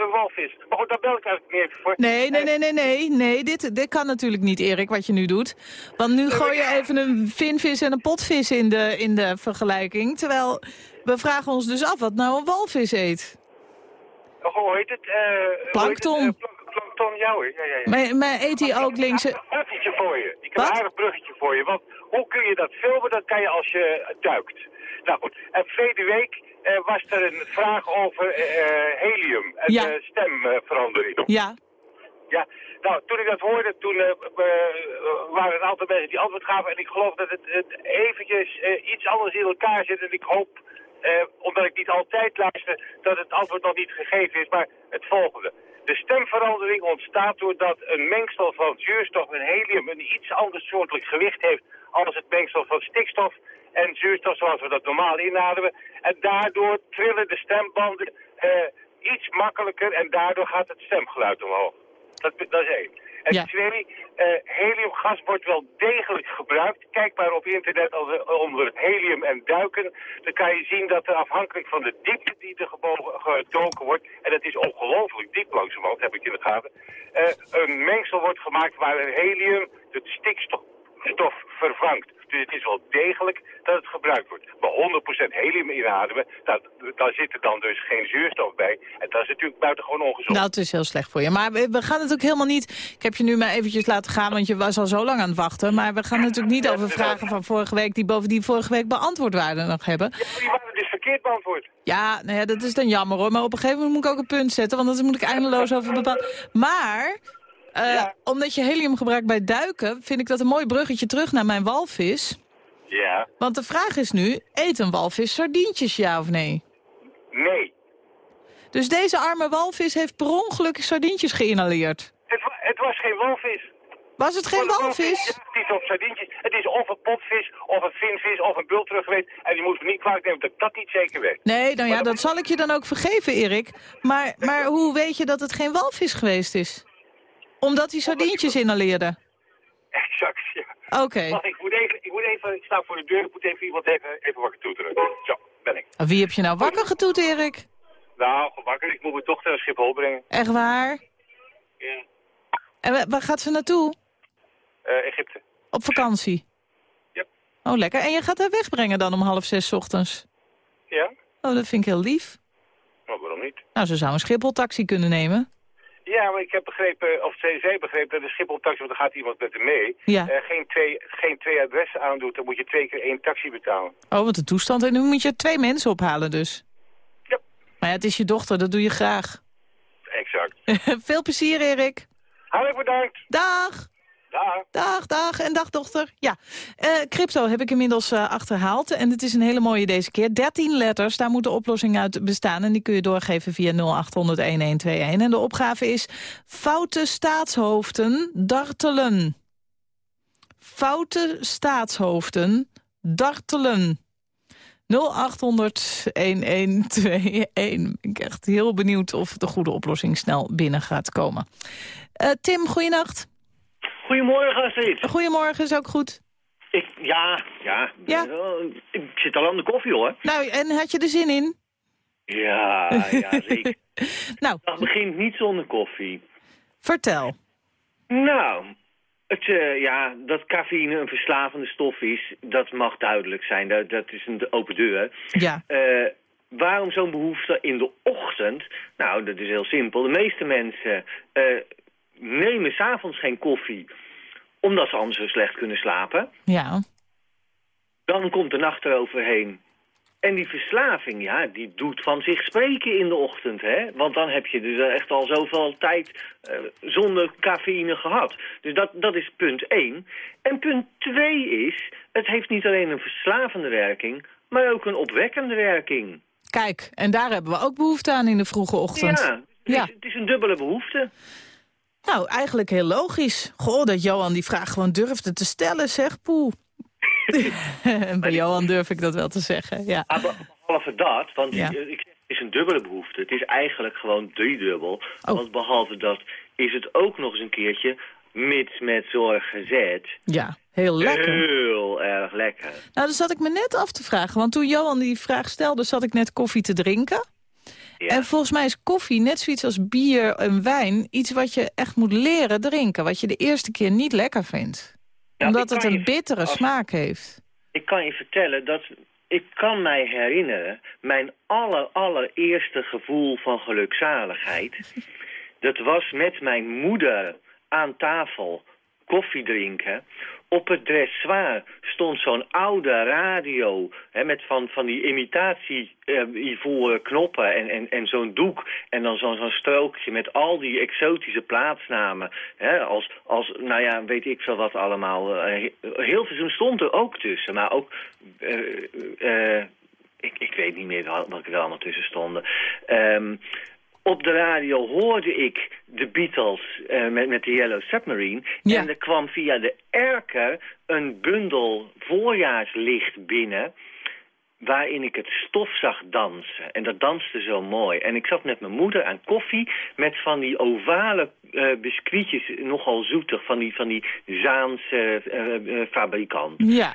Speaker 8: de walvis. Maar goed, daar bel ik eigenlijk meer voor.
Speaker 2: Nee, nee, nee, nee, nee. nee dit, dit kan natuurlijk niet, Erik, wat je nu doet. Want nu gooi je even een vinvis en een potvis in de, in de vergelijking. Terwijl we vragen ons dus af wat nou een walvis eet.
Speaker 8: Oh, hoe heet het? Eh,
Speaker 2: Plankton.
Speaker 8: hoe heet het? Eh, plank- plankton, ja hoor. Ja, ja, ja.
Speaker 2: Maar, maar eet hij ook links...
Speaker 8: Ik heb een bruggetje voor je. Ik heb een aardig bruggetje voor je. Want hoe kun je dat filmen? Dat kan je als je duikt. Nou goed, en verleden week eh, was er een vraag over eh, helium en
Speaker 2: Ja.
Speaker 8: eh, stemverandering.
Speaker 2: Ja,
Speaker 8: Ja, nou, toen ik dat hoorde, toen eh, eh, waren er een aantal mensen die antwoord gaven. En ik geloof dat het, het eventjes eh, iets anders in elkaar zit. En ik hoop, eh, omdat ik niet altijd luister, dat het antwoord nog niet gegeven is. Maar het volgende. De stemverandering ontstaat doordat een mengsel van zuurstof en helium een iets ander soortelijk gewicht heeft als het mengsel van stikstof en zuurstof zoals we dat normaal inademen. En daardoor trillen de stembanden eh, iets makkelijker en daardoor gaat het stemgeluid omhoog. Dat, dat is één. En
Speaker 2: Ja.
Speaker 8: twee, eh, heliumgas wordt wel degelijk gebruikt. Kijk maar op internet als, er- onder helium en duiken. Dan kan je zien dat er afhankelijk van de diepte die er gebogen- gedoken wordt... en dat is ongelooflijk diep langzamerhand, heb ik in de gaten... eh, een mengsel wordt gemaakt waar een helium de stikstof stof vervangt. Dus het is wel degelijk dat het gebruikt wordt. Maar 100% helium inademen, dat, daar zit er dan dus geen zuurstof bij. En dat is natuurlijk buitengewoon ongezond.
Speaker 2: nou, het is heel slecht voor je. Maar we, we gaan het ook helemaal niet... Ik heb je nu maar eventjes laten gaan, want je was al zo lang aan het wachten. Maar we gaan natuurlijk niet over vragen van vorige week... die bovendien vorige week beantwoord waren nog hebben.
Speaker 8: Die waren dus verkeerd beantwoord.
Speaker 2: Ja, nou ja, dat is dan jammer hoor. Maar op een gegeven moment moet ik ook een punt zetten, want anders moet ik eindeloos over bepalen. Maar, eh,
Speaker 8: Ja.
Speaker 2: omdat je helium gebruikt bij duiken, vind ik dat een mooi bruggetje terug naar mijn walvis.
Speaker 8: Ja.
Speaker 2: Want de vraag is nu, eet een walvis sardientjes, ja of nee?
Speaker 8: Nee.
Speaker 2: Dus deze arme walvis heeft per ongeluk sardientjes geïnhaleerd.
Speaker 8: Het, wa- het was geen walvis.
Speaker 2: Was het geen walvis?
Speaker 8: Het is op sardientjes. Het is of een potvis, of een vinvis, of een bultrug geweest. En je moet me niet kwalijk nemen dat ik dat niet zeker weet.
Speaker 2: Nee, nou ja, dat zal ik je dan ook vergeven, Erik. Maar, maar hoe weet je dat het geen walvis geweest is? Omdat hij sardientjes inhaleerde.
Speaker 8: Exact, ja.
Speaker 2: Oké.
Speaker 8: Ik moet even, ik moet even, ik sta voor de deur, ik moet even iemand even, even wakker toeteren. Zo, ben ik.
Speaker 2: Wie heb je nou wakker getoet, Erik?
Speaker 8: Nou, wakker, ik moet mijn dochter naar Schiphol brengen.
Speaker 2: Echt waar?
Speaker 8: Ja.
Speaker 2: En wa- waar gaat ze naartoe?
Speaker 8: Eh, Egypte.
Speaker 2: Op vakantie?
Speaker 8: Yep.
Speaker 2: Oh, lekker. En je gaat haar wegbrengen dan om half zes 's ochtends?
Speaker 8: Ja?
Speaker 2: Oh, dat vind ik heel lief.
Speaker 8: Maar waarom niet?
Speaker 2: Nou, ze zou een Schiphol-taxi kunnen nemen.
Speaker 8: Ja, maar ik heb begrepen, of zij begrepen dat de Schiphol-taxi, want er gaat iemand met hem mee,
Speaker 2: Ja.
Speaker 8: eh, geen, twee, geen twee adressen aandoet. Dan moet je twee keer één taxi betalen.
Speaker 2: Oh, wat een toestand. En nu moet je twee mensen ophalen dus.
Speaker 8: Ja.
Speaker 2: Maar ja, het is je dochter, dat doe je graag.
Speaker 8: Exact. [laughs]
Speaker 2: Veel plezier, Erik.
Speaker 8: Hartelijk bedankt.
Speaker 2: Dag!
Speaker 8: Dag.
Speaker 2: Dag, en dag dochter. Ja, eh, crypto heb ik inmiddels eh, achterhaald. En het is een hele mooie deze keer. 13 letters, daar moet de oplossing uit bestaan. En die kun je doorgeven via 0800-1121. En de opgave is foute staatshoofden dartelen. Foute staatshoofden dartelen. 0800-1121. Ben ik echt heel benieuwd of de goede oplossing snel binnen gaat komen. Eh, Tim, goeienacht.
Speaker 9: Goedemorgen, Astrid.
Speaker 2: Goedemorgen, is ook goed.
Speaker 9: Ik, ja, ja.
Speaker 2: Ja.
Speaker 9: Ik zit al aan de koffie, hoor.
Speaker 2: Nou, en had je er zin in?
Speaker 9: Ja, ja, [laughs] zeker.
Speaker 2: Nou,
Speaker 9: Het begint niet zonder koffie.
Speaker 2: vertel.
Speaker 9: Nou, het, eh, ja, dat cafeïne een verslavende stof is, dat mag duidelijk zijn. Dat, dat is een open deur.
Speaker 2: Ja,
Speaker 9: Eh, waarom zo'n behoefte in de ochtend? Nou, dat is heel simpel. De meeste mensen eh, nemen s'avonds geen koffie omdat ze anders zo slecht kunnen slapen.
Speaker 2: ja,
Speaker 9: Dan komt de nacht eroverheen. En die verslaving, ja, die doet van zich spreken in de ochtend, hè. Want dan heb je dus echt al zoveel tijd uh, zonder cafeïne gehad. Dus dat, dat is punt één. En punt twee is, het heeft niet alleen een verslavende werking, maar ook een opwekkende werking.
Speaker 2: Kijk, en daar hebben we ook behoefte aan in de vroege ochtend.
Speaker 9: Ja, het, ja. Is, het is een dubbele behoefte.
Speaker 2: Nou, eigenlijk heel logisch. Goh, dat Johan die vraag gewoon durfde te stellen, zeg, poe. en [laughs] bij Johan durf ik dat wel te zeggen, ja.
Speaker 9: Behalve dat, want ik, het is een dubbele behoefte. Het is eigenlijk gewoon driedubbel. Oh. Want behalve dat is het ook nog eens een keertje mits met zorg gezet.
Speaker 2: Ja, heel lekker.
Speaker 9: Heel erg lekker.
Speaker 2: Nou, dat zat ik me net af te vragen. Want toen Johan die vraag stelde, zat ik net koffie te drinken. Ja. En volgens mij is koffie, net zoiets als bier en wijn... iets wat je echt moet leren drinken. Wat je de eerste keer niet lekker vindt. Omdat het een bittere smaak heeft.
Speaker 9: Ik kan je vertellen dat... Ik kan mij herinneren, mijn aller, allereerste gevoel van gelukzaligheid... [laughs] dat was met mijn moeder aan tafel koffie drinken. Op het dressoir stond zo'n oude radio hè, met van, van die imitatie uh, ivoren knoppen en, en, en zo'n doek. En dan zo'n zo'n strookje met al die exotische plaatsnamen. Hè, als, als, nou ja, weet ik veel wat allemaal. Uh, Hilversum stond er ook tussen, maar ook... Uh, ik, ik weet niet meer wat er allemaal tussen stonden. Um, op de radio hoorde ik de Beatles uh, met, met de Yellow Submarine. En er kwam via de erker een bundel voorjaarslicht binnen waarin ik het stof zag dansen. En dat danste zo mooi. En ik zat met mijn moeder aan koffie met van die ovale uh, biscuitjes, nogal zoetig, van die, van die Zaanse uh, fabrikant.
Speaker 2: Ja.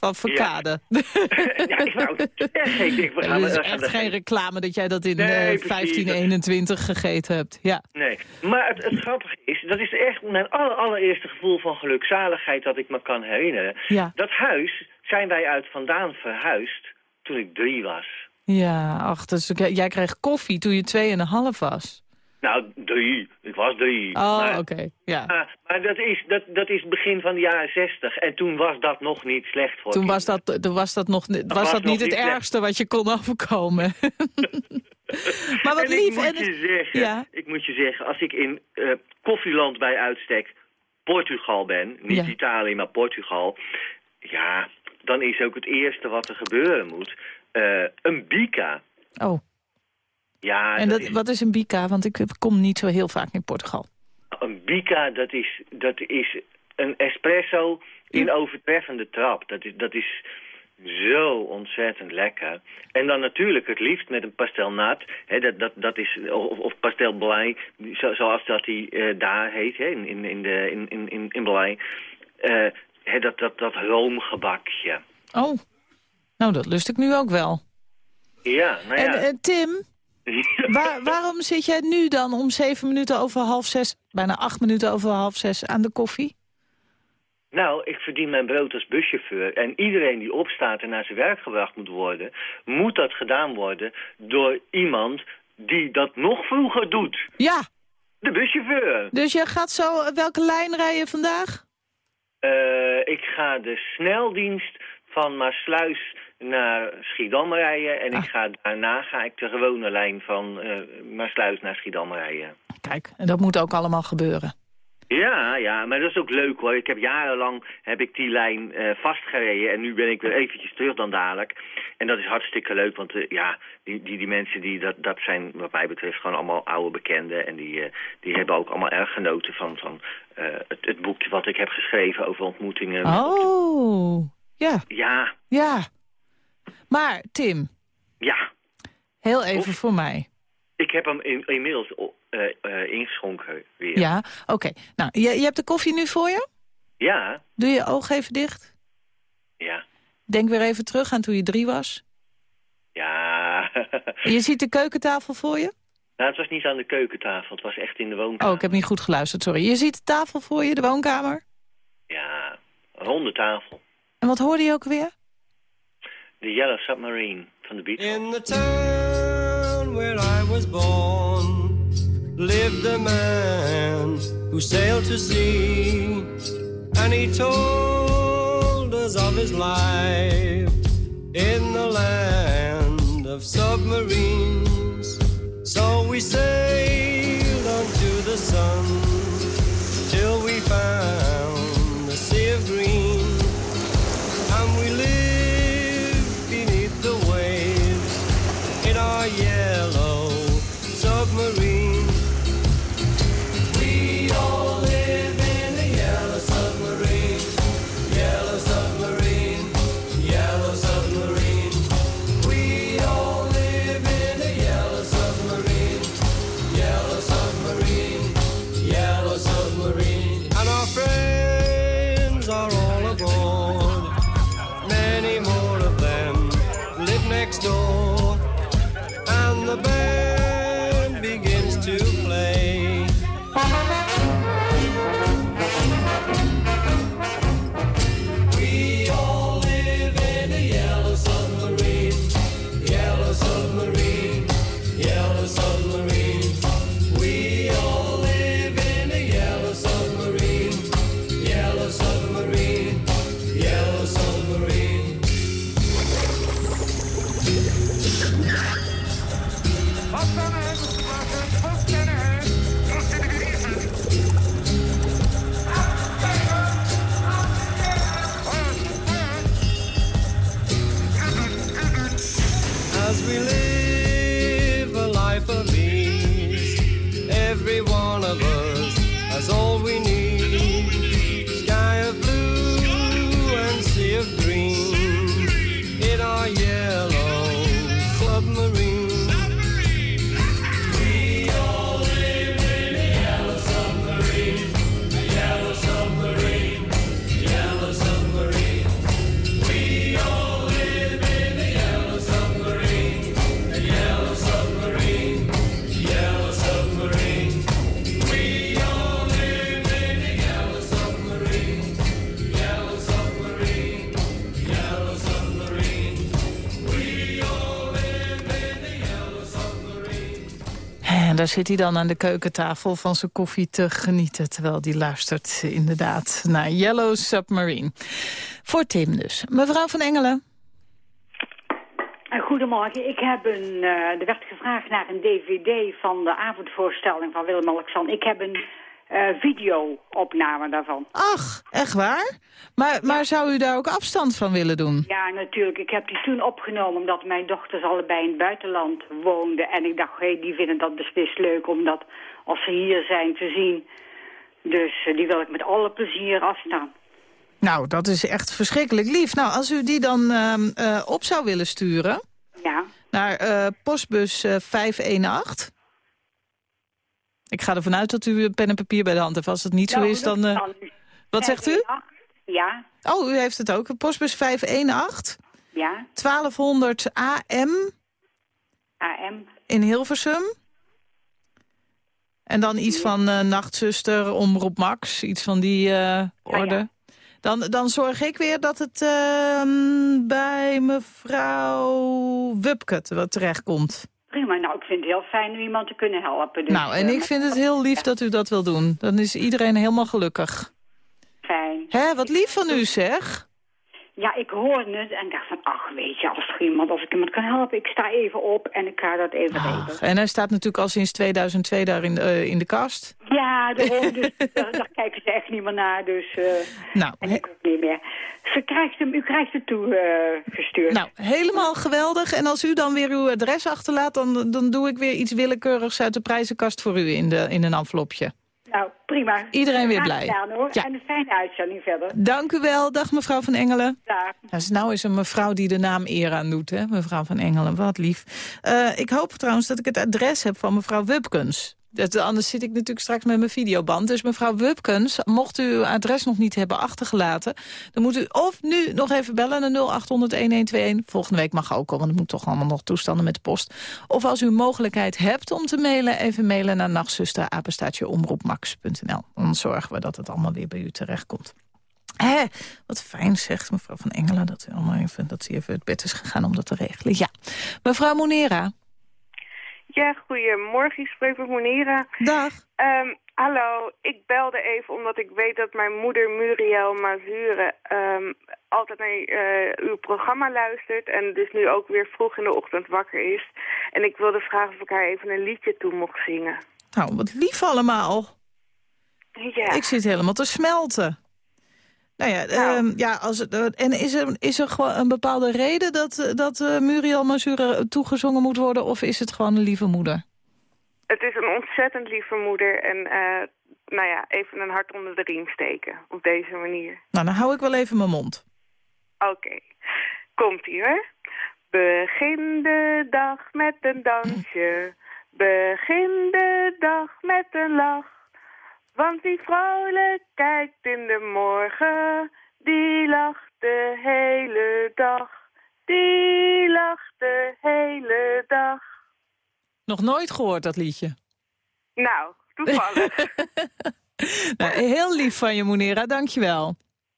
Speaker 2: Van Verkade.
Speaker 9: Ja. [laughs] ja, ik wou Ik we
Speaker 2: gaan, is echt geen reclame dat jij dat in nee, uh, 1521 gegeten hebt. Ja.
Speaker 9: Nee, maar het, het, grappige is, dat is echt mijn aller, allereerste gevoel van gelukzaligheid dat ik me kan herinneren.
Speaker 2: Ja.
Speaker 9: Dat huis zijn wij uit vandaan verhuisd toen ik drie was.
Speaker 2: Ja, ach, dus jij kreeg koffie toen je tweeënhalf was.
Speaker 9: Nou, drie. Ik was drie.
Speaker 2: Oh, oké. Ja.
Speaker 9: Maar, maar, dat, is, dat, dat is begin van de jaren zestig. En toen was dat nog niet slecht voor
Speaker 2: Toen was dat, toen was dat, nog, was, was dat niet het ergste wat je kon [laughs] overkomen. [laughs] maar wat
Speaker 9: en
Speaker 2: lief.
Speaker 9: Ik moet, en... je zeggen,
Speaker 2: ja.
Speaker 9: ik moet je zeggen, als ik in uh, koffieland bij uitstek Portugal ben... niet
Speaker 2: ja.
Speaker 9: Italië, maar Portugal... ja, dan is ook het eerste wat er gebeuren moet... Uh, een bika.
Speaker 2: Oh.
Speaker 9: Ja,
Speaker 2: en dat,
Speaker 9: is...
Speaker 2: wat is een bika? Want ik kom niet zo heel vaak in Portugal.
Speaker 9: Een bika, dat is, dat is een espresso in overtreffende trap. Dat is, dat is zo ontzettend lekker. En dan natuurlijk het liefst met een pastelnat. Hè, dat, dat, dat is, of, of zo, zoals dat die uh, daar heet, hè, in, in, in, de, in, in, in, in blij. Uh, hè, dat, dat, dat roomgebakje.
Speaker 2: Oh, nou dat lust ik nu ook wel.
Speaker 9: Ja, nou ja.
Speaker 2: En uh, Tim, [laughs] Waar, waarom zit jij nu dan om zeven minuten over half zes, bijna acht minuten over half zes aan de koffie?
Speaker 9: Nou, ik verdien mijn brood als buschauffeur. En iedereen die opstaat en naar zijn werk gebracht moet worden... moet dat gedaan worden door iemand die dat nog vroeger doet.
Speaker 2: Ja.
Speaker 9: De buschauffeur.
Speaker 2: Dus je gaat zo... Welke lijn rijden vandaag?
Speaker 9: Uh, ik ga de sneldienst van Maasluis naar Schiedam rijden. En
Speaker 2: Ah.
Speaker 9: ik ga, daarna ga ik de gewone lijn van uh, Maasluis naar Schiedam rijden.
Speaker 2: Kijk, en dat moet ook allemaal gebeuren.
Speaker 9: Ja, ja, maar dat is ook leuk hoor. Ik heb jarenlang heb ik die lijn uh, vastgereden en nu ben ik weer eventjes terug dan dadelijk. En dat is hartstikke leuk, want uh, ja, die, die, die mensen die, dat, dat zijn wat mij betreft gewoon allemaal oude bekenden. En die, uh, die hebben ook allemaal erg genoten van, van het, het boekje wat ik heb geschreven over ontmoetingen.
Speaker 2: Oh, ja.
Speaker 9: Ja.
Speaker 2: Ja. Maar, Tim.
Speaker 9: Ja.
Speaker 2: Heel even of, voor mij.
Speaker 9: Ik heb hem in, inmiddels uh, uh, ingeschonken weer.
Speaker 2: Ja, oké. Okay. Nou, je, je hebt de koffie nu voor je?
Speaker 9: Ja.
Speaker 2: Doe je oog even dicht?
Speaker 9: Ja.
Speaker 2: Denk weer even terug aan toen je drie was.
Speaker 9: Ja. [laughs]
Speaker 2: je ziet de keukentafel voor je?
Speaker 9: Nou, het was niet aan de keukentafel. Het was echt in de woonkamer.
Speaker 2: Oh, ik heb niet goed geluisterd, sorry. Je ziet de tafel voor je, de woonkamer?
Speaker 9: Ja, een ronde tafel.
Speaker 2: En wat hoorde je ook weer?
Speaker 9: The Yellow Submarine from de Beatles.
Speaker 10: In the town where I was born lived a man who sailed to sea and he told us of his life in the land of submarines. So we sailed onto the sun
Speaker 2: zit hij dan aan de keukentafel van zijn koffie te genieten... terwijl hij luistert inderdaad naar Yellow Submarine. Voor Tim dus. Mevrouw van Engelen.
Speaker 11: Eh, Goedemorgen, ik heb een, eh, er werd gevraagd naar een dvd van de avondvoorstelling van Willem-Alexander. Ik heb een eh, video-opname daarvan.
Speaker 2: Ach, echt waar? Maar, maar zou u daar ook afstand van willen doen?
Speaker 11: Ja, natuurlijk. Ik heb die toen opgenomen omdat mijn dochters allebei in het buitenland woonden. En ik dacht, hé, die vinden dat beslist leuk om dat als ze hier zijn te zien. Dus eh, die wil ik met alle plezier afstaan.
Speaker 2: Nou, dat is echt verschrikkelijk lief. Nou, als u die dan ehm, eh, op zou willen sturen...
Speaker 11: Ja.
Speaker 2: naar postbus eh, 518... Ik ga ervan uit dat u een pen en papier bij de hand heeft. Als het niet zo
Speaker 11: Nou,
Speaker 2: is,
Speaker 11: dat
Speaker 2: dan... eh, wat zegt u?
Speaker 11: Ja,
Speaker 2: Oh, u heeft het ook. Postbus 518,
Speaker 11: ja,
Speaker 2: 1200 AM
Speaker 11: AM.
Speaker 2: in Hilversum. En dan iets van eh, Nachtzuster, Omroep Max, iets van die eh, orde. Dan, dan zorg ik weer dat het ehm, bij mevrouw Wupke wat terechtkomt. [laughs]
Speaker 11: Prima, nou, ik vind het heel fijn om iemand te kunnen helpen. Dus,
Speaker 2: nou, en
Speaker 11: eh,
Speaker 2: ik vind het heel lief dat u dat wil doen. Dan is iedereen helemaal gelukkig.
Speaker 11: Fijn.
Speaker 2: Hè, wat lief van u zeg.
Speaker 11: Ja, ik hoorde het en dacht van, ach, weet je, als er iemand, als ik iemand kan helpen, ik sta even op en ik ga dat even regelen.
Speaker 2: En hij staat natuurlijk al sinds 2002 daar in de, eh, in de kast.
Speaker 11: Ja, [laughs] daarom, dus, daar, daar kijken ze echt niet meer naar, dus... eh,
Speaker 2: Nou,
Speaker 11: en ik ook niet meer. Ze krijgt hem, u krijgt het toegestuurd.
Speaker 2: Nou, helemaal geweldig. En als u dan weer uw adres achterlaat... dan, dan doe ik weer iets willekeurigs uit de prijzenkast voor u in, de, in een envelopje.
Speaker 11: Nou, prima.
Speaker 2: Iedereen weer blij.
Speaker 11: gedaan, hoor.
Speaker 2: Ja.
Speaker 11: En een fijne uitzending verder.
Speaker 2: Dank u wel. Dag mevrouw van Engelen.
Speaker 11: Dag.
Speaker 2: Nou, nou is een mevrouw die de naam eer aan doet, hè? mevrouw van Engelen. Wat lief. Eh, ik hoop trouwens dat ik het adres heb van mevrouw Wupkens. Dat, anders zit ik natuurlijk straks met mijn videoband. Dus mevrouw Wupkens, mocht u uw adres nog niet hebben achtergelaten... dan moet u of nu nog even bellen naar 0800-1121. Volgende week mag ook want het moet toch allemaal nog toestanden met de post. Of als u mogelijkheid hebt om te mailen... even mailen naar nachtzusterapenstaatjeomroepmax.nl. Dan zorgen we dat het allemaal weer bij u terechtkomt. Hé, wat fijn zegt mevrouw van Engelen dat u allemaal even, dat u even het bed is gegaan om dat te regelen. Ja, mevrouw Monera.
Speaker 12: Ja, goedemorgen. Ik spreek met.
Speaker 2: Dag.
Speaker 12: Ehm, Hallo, ik belde even omdat ik weet dat mijn moeder Muriel Mazure ehm, altijd naar eh, uw programma luistert en dus nu ook weer vroeg in de ochtend wakker is. En ik wilde vragen of ik haar even een liedje toe mocht zingen.
Speaker 2: Nou, wat lief allemaal.
Speaker 12: Ja.
Speaker 2: Ik zit helemaal te smelten. Nou ja, ehm, ja als het, eh, en is er, is er gewoon een bepaalde reden dat, eh, dat eh, Muriel Mazure toegezongen moet worden... of is het gewoon een lieve moeder?
Speaker 12: Het is een ontzettend lieve moeder en nou ja, even een hart onder de riem steken op deze manier.
Speaker 2: Nou, dan hou ik wel even mijn mond.
Speaker 12: Oké, komt-ie hoor. Begin de dag met een dansje, begin de dag met een lach. Want wie vrolijk kijkt in de morgen, die lacht de hele dag. Die lacht de hele dag.
Speaker 2: Nog nooit gehoord, dat liedje.
Speaker 12: Nou, toevallig. [laughs]
Speaker 2: Nou, heel lief van je, Monera. Dank je wel.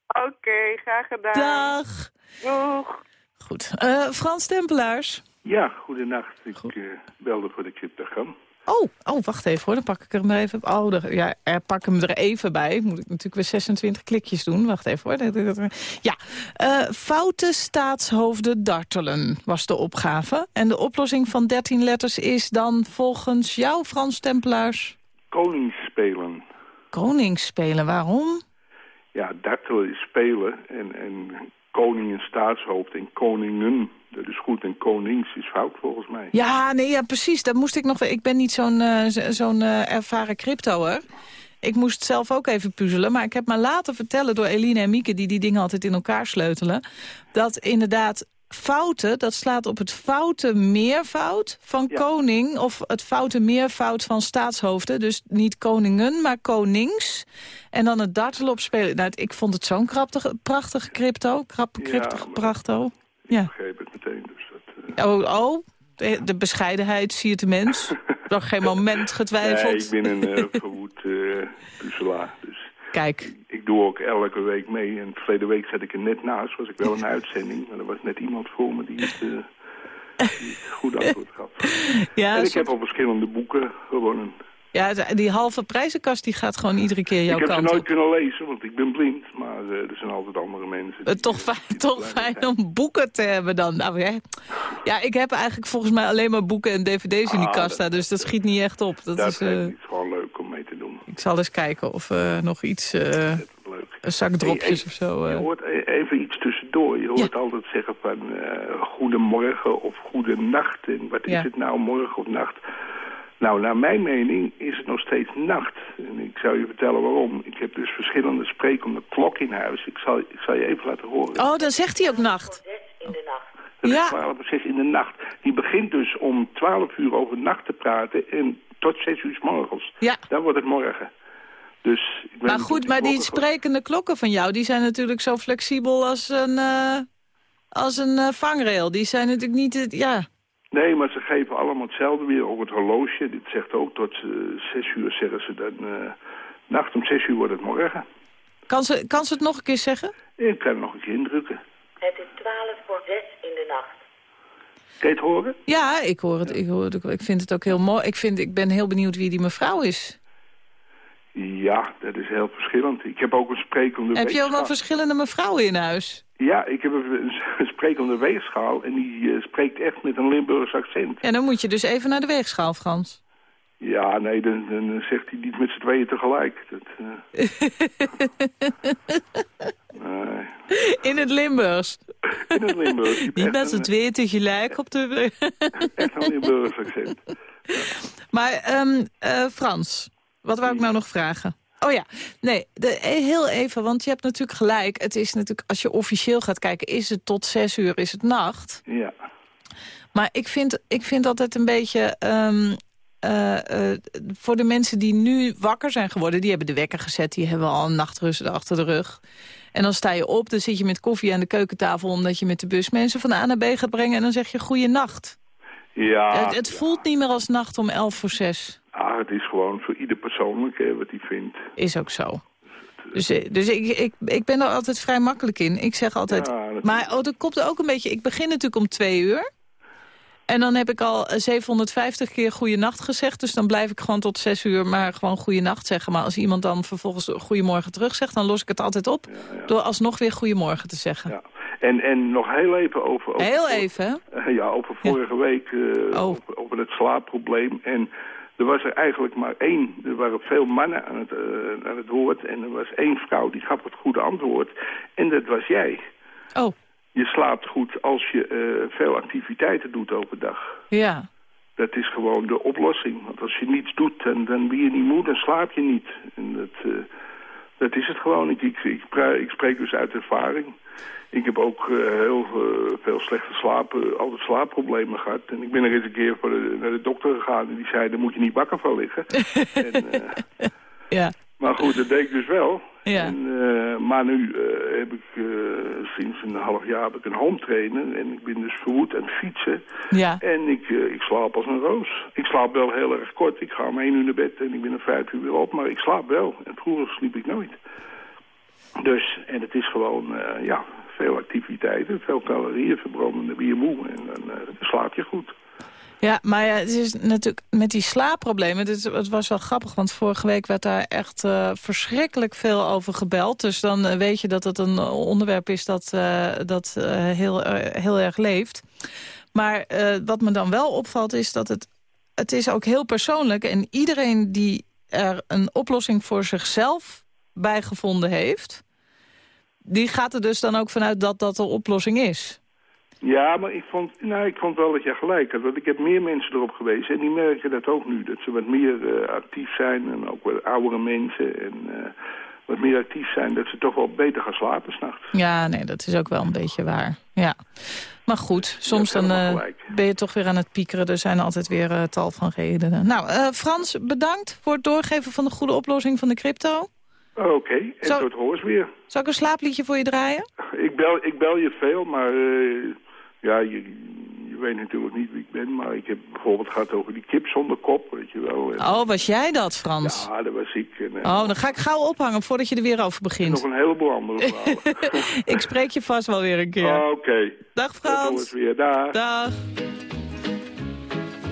Speaker 12: Oké, graag gedaan.
Speaker 2: Dag.
Speaker 12: Doeg.
Speaker 2: Goed. Eh, Frans Tempelaars.
Speaker 13: Ja, goedenacht. Ik eh, belde voor de cryptogram.
Speaker 2: Oh, oh, wacht even hoor. Dan pak ik hem er even... Oh, ja, er, pak hem er even bij. Moet ik natuurlijk weer 26 klikjes doen. Wacht even hoor. Ja, eh, foute staatshoofden dartelen was de opgave. En de oplossing van 13 letters is dan volgens jou, Frans Tempelaars...
Speaker 13: Koningsspelen.
Speaker 2: Koningsspelen, waarom?
Speaker 13: Ja, dartelen is spelen. En, en koning en staatshoofd en koningen. Dat is goed. En konings is fout volgens mij.
Speaker 2: Ja, nee, ja, precies. Dat moest ik nog... Ik ben niet zo'n eh, zo- zo'n eh, ervaren cryptoer. Ik moest zelf ook even puzzelen. Maar ik heb me laten vertellen door Eline en Mieke... die die dingen altijd in elkaar sleutelen... dat inderdaad fouten, dat slaat op het foute meervoud van koning... of het foute meervoud van staatshoofden. Dus niet koningen, maar konings. En dan het dartelen op spelen. Nou, ik vond het zo'n prachtige crypto. Krap, cryptige
Speaker 13: maar-
Speaker 2: prachto. Ja.
Speaker 13: begreep het meteen. Dus dat,
Speaker 2: Oh, oh de, de bescheidenheid siert de mens. Nog geen moment [laughs] getwijfeld.
Speaker 13: Nee, ik ben een eh, [laughs] verwoed eh puzzelaar. Dus
Speaker 2: Kijk,
Speaker 13: ik doe ook elke week mee. En verleden week zat ik er net naast. Was ik wel een [laughs] uitzending. Maar er was net iemand voor me die het, eh, die het goed antwoord gaf.
Speaker 2: Ja,
Speaker 13: en ik heb al verschillende boeken gewonnen.
Speaker 2: Ja, die halve prijzenkast die gaat gewoon iedere keer jouw
Speaker 13: ik heb ze
Speaker 2: kant
Speaker 13: nooit
Speaker 2: op.
Speaker 13: kunnen lezen, want ik ben blind. Maar eh, er zijn altijd andere mensen.
Speaker 2: Eh, toch fijn, toch fijn om boeken te hebben dan. Nou, hè. Ja, ik heb eigenlijk volgens mij alleen maar boeken en dvd's in die
Speaker 13: Ah,
Speaker 2: kast staan. Dus dat schiet niet echt op. Dat,
Speaker 13: Dat
Speaker 2: is, eh,
Speaker 13: niet. Het is gewoon leuk om mee te doen.
Speaker 2: ik zal eens kijken of eh, nog iets... eh, een zak dropjes of zo.
Speaker 13: Je
Speaker 2: eh.
Speaker 13: hoort e- even iets tussendoor. Je hoort altijd zeggen van eh goedemorgen of goedenacht. En wat is het nou, morgen of nacht? Nou, naar mijn mening is het nog steeds nacht. En ik zou je vertellen waarom. Ik heb dus verschillende sprekende klok in huis. Ik zal, ik zal je even laten horen.
Speaker 2: Oh, dan zegt hij ook nacht.
Speaker 13: Dat
Speaker 2: Ja.
Speaker 13: is 12 of 6 in de nacht. Die begint dus om 12 uur over nacht te praten en tot 6 uur 's morgens.
Speaker 2: Ja.
Speaker 13: Dan wordt het morgen. Dus ik ben
Speaker 2: Maar goed, maar die sprekende klokken van jou... die zijn natuurlijk zo flexibel als een, eh, als een eh, vangrail. Die zijn natuurlijk niet... het- ja.
Speaker 13: Nee, maar ze geven hetzelfde weer. Ook het horloge, dit zegt ook tot eh, 6 uur zeggen ze dan... eh, nacht om 6 uur wordt het morgen.
Speaker 2: Kan ze, kan ze het nog een keer zeggen?
Speaker 13: Ik kan het nog een keer indrukken.
Speaker 14: Het is 12 voor 6 in de nacht.
Speaker 13: Kan je het horen?
Speaker 2: Ja, ik hoor het. Ik, hoor het, ook- ik vind het ook heel mooi. Ik, vind, ik ben heel benieuwd wie die mevrouw is.
Speaker 13: Ja, dat is heel verschillend. Ik heb ook een sprekende
Speaker 2: Heb je allemaal
Speaker 13: weegschaal.
Speaker 2: verschillende mevrouwen in huis?
Speaker 13: Ja, ik heb een, [laughs] sprekende weegschaal en die eh, spreekt echt met een Limburgs accent.
Speaker 2: Ja, dan moet je dus even naar de weegschaal, Frans.
Speaker 13: Ja, nee, dan, dan zegt hij niet met z'n tweeën tegelijk. Dat, eh, [laughs] nee.
Speaker 2: In het Limburgs.
Speaker 13: In het Limburgs. [laughs]
Speaker 2: Niet met z'n tweeën tegelijk op de...
Speaker 13: Echt een Limburgs accent.
Speaker 2: Maar ehm, eh, Frans, wat wou ik nou nog vragen? Oh ja, nee, de, eh, heel even, want je hebt natuurlijk gelijk. Het is natuurlijk, als je officieel gaat kijken, is het tot zes uur, is het nacht.
Speaker 13: Ja.
Speaker 2: Maar ik vind, ik vind altijd een beetje... ehm, eh, eh, voor de mensen die nu wakker zijn geworden... die hebben de wekker gezet, die hebben al een nachtrust achter de rug. En dan sta je op, dan zit je met koffie aan de keukentafel... omdat je met de bus mensen van A naar B gaat brengen... en dan zeg je goeie nacht.
Speaker 13: Ja,
Speaker 2: het het voelt niet meer als nacht om elf voor zes.
Speaker 13: Ah, het is gewoon voor ieder persoonlijk hè, wat hij vindt.
Speaker 2: Is ook zo. Dus, eh, dus ik, ik, ik ben er altijd vrij makkelijk in. Ik zeg altijd...
Speaker 13: Ja, dat-
Speaker 2: maar oh, dat komt ook een beetje... Ik begin natuurlijk om twee uur. En dan heb ik al 750 keer goeienacht gezegd. Dus dan blijf ik gewoon tot zes uur maar gewoon goeienacht zeggen. Maar als iemand dan vervolgens goeiemorgen terug zegt... dan los ik het altijd op door alsnog weer goeiemorgen te zeggen.
Speaker 13: Ja. En, en nog heel even over... over
Speaker 2: Heel even, [laughs]
Speaker 13: ja, over vorige week, eh, over, over het slaapprobleem. En er was er eigenlijk maar één. Er waren veel mannen aan het, eh, aan het woord. En er was één vrouw die gaf het goede antwoord. En dat was jij.
Speaker 2: Oh.
Speaker 13: Je slaapt goed als je eh, veel activiteiten doet overdag.
Speaker 2: Ja.
Speaker 13: Dat is gewoon de oplossing. Want als je niets doet, dan, dan ben je niet moe, dan slaap je niet. En dat, eh, dat is het gewoon. Ik, ik, ik spreek dus uit ervaring. Ik heb ook eh, heel eh, veel slechte slaap, eh, altijd slaapproblemen gehad. En ik ben er eens een keer voor de, naar de dokter gegaan en die zei, daar moet je niet wakker van liggen. [laughs] en,
Speaker 2: Ja.
Speaker 13: maar goed, dat deed ik dus wel.
Speaker 2: Ja.
Speaker 13: En, maar nu heb ik sinds een half jaar heb ik een home trainer en ik ben dus verwoed aan het fietsen.
Speaker 2: Ja.
Speaker 13: En ik, ik slaap als een roos. Ik slaap wel heel erg kort. Ik ga om één uur naar bed en ik ben om vijf uur weer op, maar ik slaap wel. En vroeger sliep ik nooit. Dus, en het is gewoon, ja, veel activiteiten, veel calorieën verbranden, dan ben moe en dan, eh, slaap je goed.
Speaker 2: Ja, maar ja, het is natuurlijk met die slaapproblemen. Het, het was wel grappig, want vorige week werd daar echt eh, verschrikkelijk veel over gebeld. Dus dan eh, weet je dat het een onderwerp is dat, eh, dat eh, heel, eh, heel erg leeft. Maar eh, wat me dan wel opvalt is dat het, het is ook heel persoonlijk. En iedereen die er een oplossing voor zichzelf bij gevonden heeft... die gaat er dus dan ook vanuit dat dat de oplossing is.
Speaker 13: Ja, maar ik vond, nou, ik vond wel dat je gelijk had. Want ik heb meer mensen erop gewezen en die merken dat ook nu. Dat ze wat meer eh, actief zijn en ook wat oudere mensen. En eh, wat meer actief zijn, dat ze toch wel beter gaan slapen s'nachts.
Speaker 2: Ja, nee, dat is ook wel een beetje waar. Ja. Maar goed, soms dan eh, ben je toch weer aan het piekeren. Er zijn altijd weer tal van redenen. Nou, Frans, bedankt voor het doorgeven van de goede oplossing van de crypto.
Speaker 13: Oké, en
Speaker 2: Zo-
Speaker 13: tot hoors weer.
Speaker 2: Zal ik een slaapliedje voor je draaien? [laughs]
Speaker 13: Ik bel, ik bel je veel, maar eh, ja, je, je weet natuurlijk niet wie ik ben. Maar ik heb bijvoorbeeld gehad over die kip zonder kop, weet je wel. En,
Speaker 2: Oh, was jij dat, Frans?
Speaker 13: Ja, dat was ik. En, eh,
Speaker 2: Oh, dan ga ik gauw ophangen voordat je er weer over
Speaker 13: nog
Speaker 2: begint.
Speaker 13: een heleboel andere [laughs] verhalen.
Speaker 2: ik spreek je vast wel weer een keer.
Speaker 13: Oké.
Speaker 2: Dag
Speaker 13: Tot hoors
Speaker 2: Frans.
Speaker 13: weer. Dag.
Speaker 2: Dag.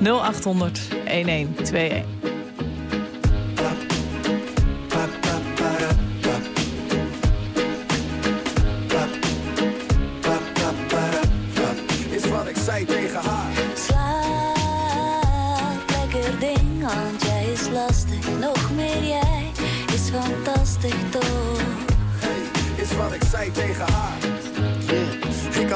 Speaker 2: 0800 1121.
Speaker 3: Fantastisch toch?
Speaker 15: Hey, is wat ik zei tegen haar.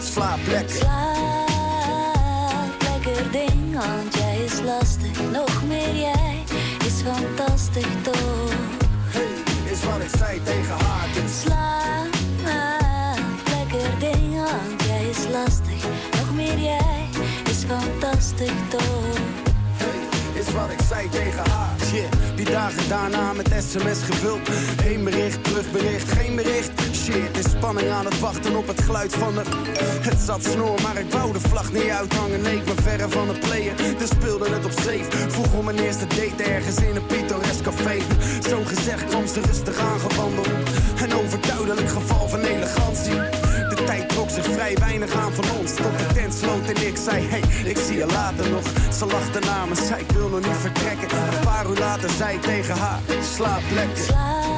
Speaker 15: Slaap lekker.
Speaker 3: Slaap, lekker ding, want jij is lastig. Nog meer jij is fantastisch toch?
Speaker 15: Hey, is wat ik zei tegen haar. Dus
Speaker 3: Slaap, lekker ding, want jij is lastig. Nog meer jij is fantastisch toch?
Speaker 15: is wat ik zei tegen haar. Shit, die dagen daarna met sms gevuld. Heen bericht, terugbericht, geen bericht. In spanning aan het wachten op het geluid van de... Het zat snor, maar ik wou de vlag niet uithangen. Nee, ik ben verre van het playen, dus speelde het op safe. Vroeg om mijn eerste date ergens in een pittoresk café. Zo gezegd kwam ze rustig aangewandeld. Een overduidelijk geval van elegantie. De tijd trok zich vrij weinig aan van ons. Tot de tent sloot en ik zei, hey, ik zie je later nog. Ze lachte na me, zei ik wil nog niet vertrekken. Een paar uur later zei tegen haar, slaap lekker.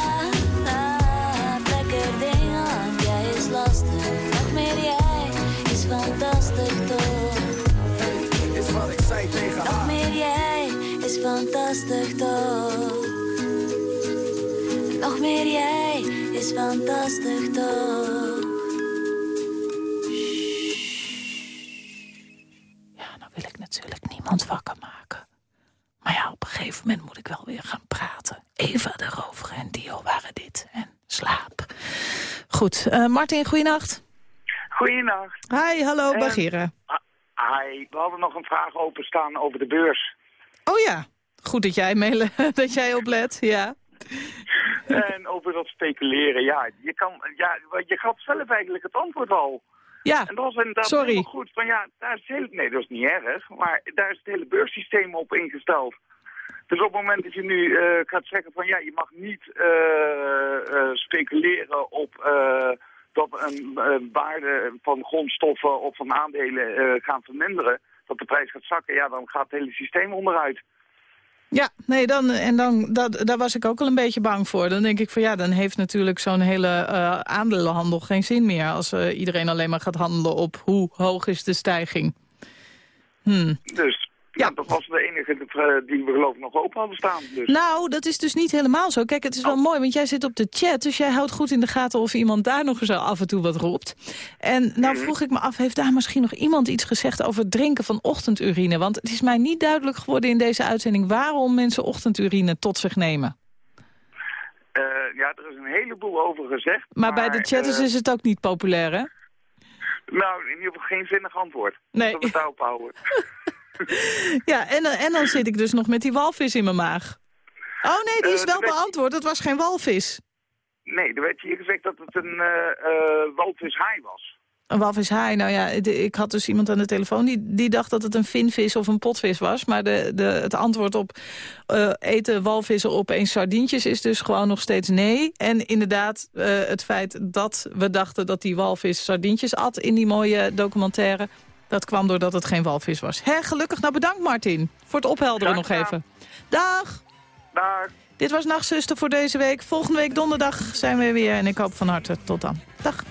Speaker 3: fantastisch toch. Nog meer jij is fantastisch toch.
Speaker 2: nou wil ik natuurlijk niemand wakker maken. Maar ja, op een gegeven moment moet ik wel weer gaan praten. Eva de Rover en Dio waren dit. En slaap. Goed, eh, Martin, goeienacht.
Speaker 16: Goeienacht.
Speaker 2: Hi, hallo, Bagheera.
Speaker 16: Hi, we hadden nog een vraag openstaan over de beurs.
Speaker 2: Oh ja, goed dat jij, mailen, [laughs] dat jij oplet, ja.
Speaker 16: en over dat speculeren, ja. Je, kan, ja, je gaf zelf eigenlijk het antwoord al.
Speaker 2: Ja,
Speaker 16: En dat was inderdaad
Speaker 2: sorry.
Speaker 16: helemaal goed. Van, ja, daar is nee, dat is niet erg. Maar daar is het hele beurssysteem op ingesteld. Dus op het moment dat je nu eh, gaat zeggen van ja, je mag niet eh, eh, speculeren op dat een waarde van grondstoffen of van aandelen gaan verminderen, dat de prijs gaat zakken, ja, dan gaat het hele systeem onderuit.
Speaker 2: Ja, nee, dan, en dan, dat, daar was ik ook al een beetje bang voor. Dan denk ik van ja, dan heeft natuurlijk zo'n hele eh, aandelenhandel geen zin meer... als eh, iedereen alleen maar gaat handelen op hoe hoog is de stijging. Hmm.
Speaker 16: Dus ja. dat was de enige eh, die we geloof ik nog open hadden staan. Dus.
Speaker 2: Nou, dat is dus niet helemaal zo. Kijk, het is wel mooi, want jij zit op de chat... dus jij houdt goed in de gaten of iemand daar nog eens af en toe wat roept. En nou vroeg ik me af, heeft daar misschien nog iemand iets gezegd... over het drinken van ochtendurine? Want het is mij niet duidelijk geworden in deze uitzending... waarom mensen ochtendurine tot zich nemen.
Speaker 16: Eh, ja, er is een heleboel over gezegd.
Speaker 2: Maar, bij de chatters
Speaker 16: eh,
Speaker 2: is het ook niet populair, hè?
Speaker 16: Nou, in ieder geval geen zinnig antwoord.
Speaker 2: Nee.
Speaker 16: Dat we het. [laughs]
Speaker 2: Ja, en, dan- en dan zit ik dus nog met die walvis in mijn maag. Oh nee, die is
Speaker 16: Eh,
Speaker 2: wel
Speaker 16: dat
Speaker 2: beantwoord. Het was geen walvis.
Speaker 16: Nee, er werd hier gezegd dat het een eh eh walvishaai was.
Speaker 2: Een walvishaai, nou ja, de- ik had dus iemand aan de telefoon... die, die dacht dat het een vinvis of een potvis was. Maar de, de, het antwoord op eh, eten walvissen opeens sardientjes... is dus gewoon nog steeds nee. En inderdaad, eh, het feit dat we dachten dat die walvis sardientjes at... in die mooie documentaire, dat kwam doordat het geen walvis was. Hè, gelukkig, nou bedankt Martin, voor het ophelderen nog even. Dag!
Speaker 16: Dag!
Speaker 2: Dit was Nachtzuster voor deze week. Volgende week donderdag zijn we weer en ik hoop van harte tot dan. Dag!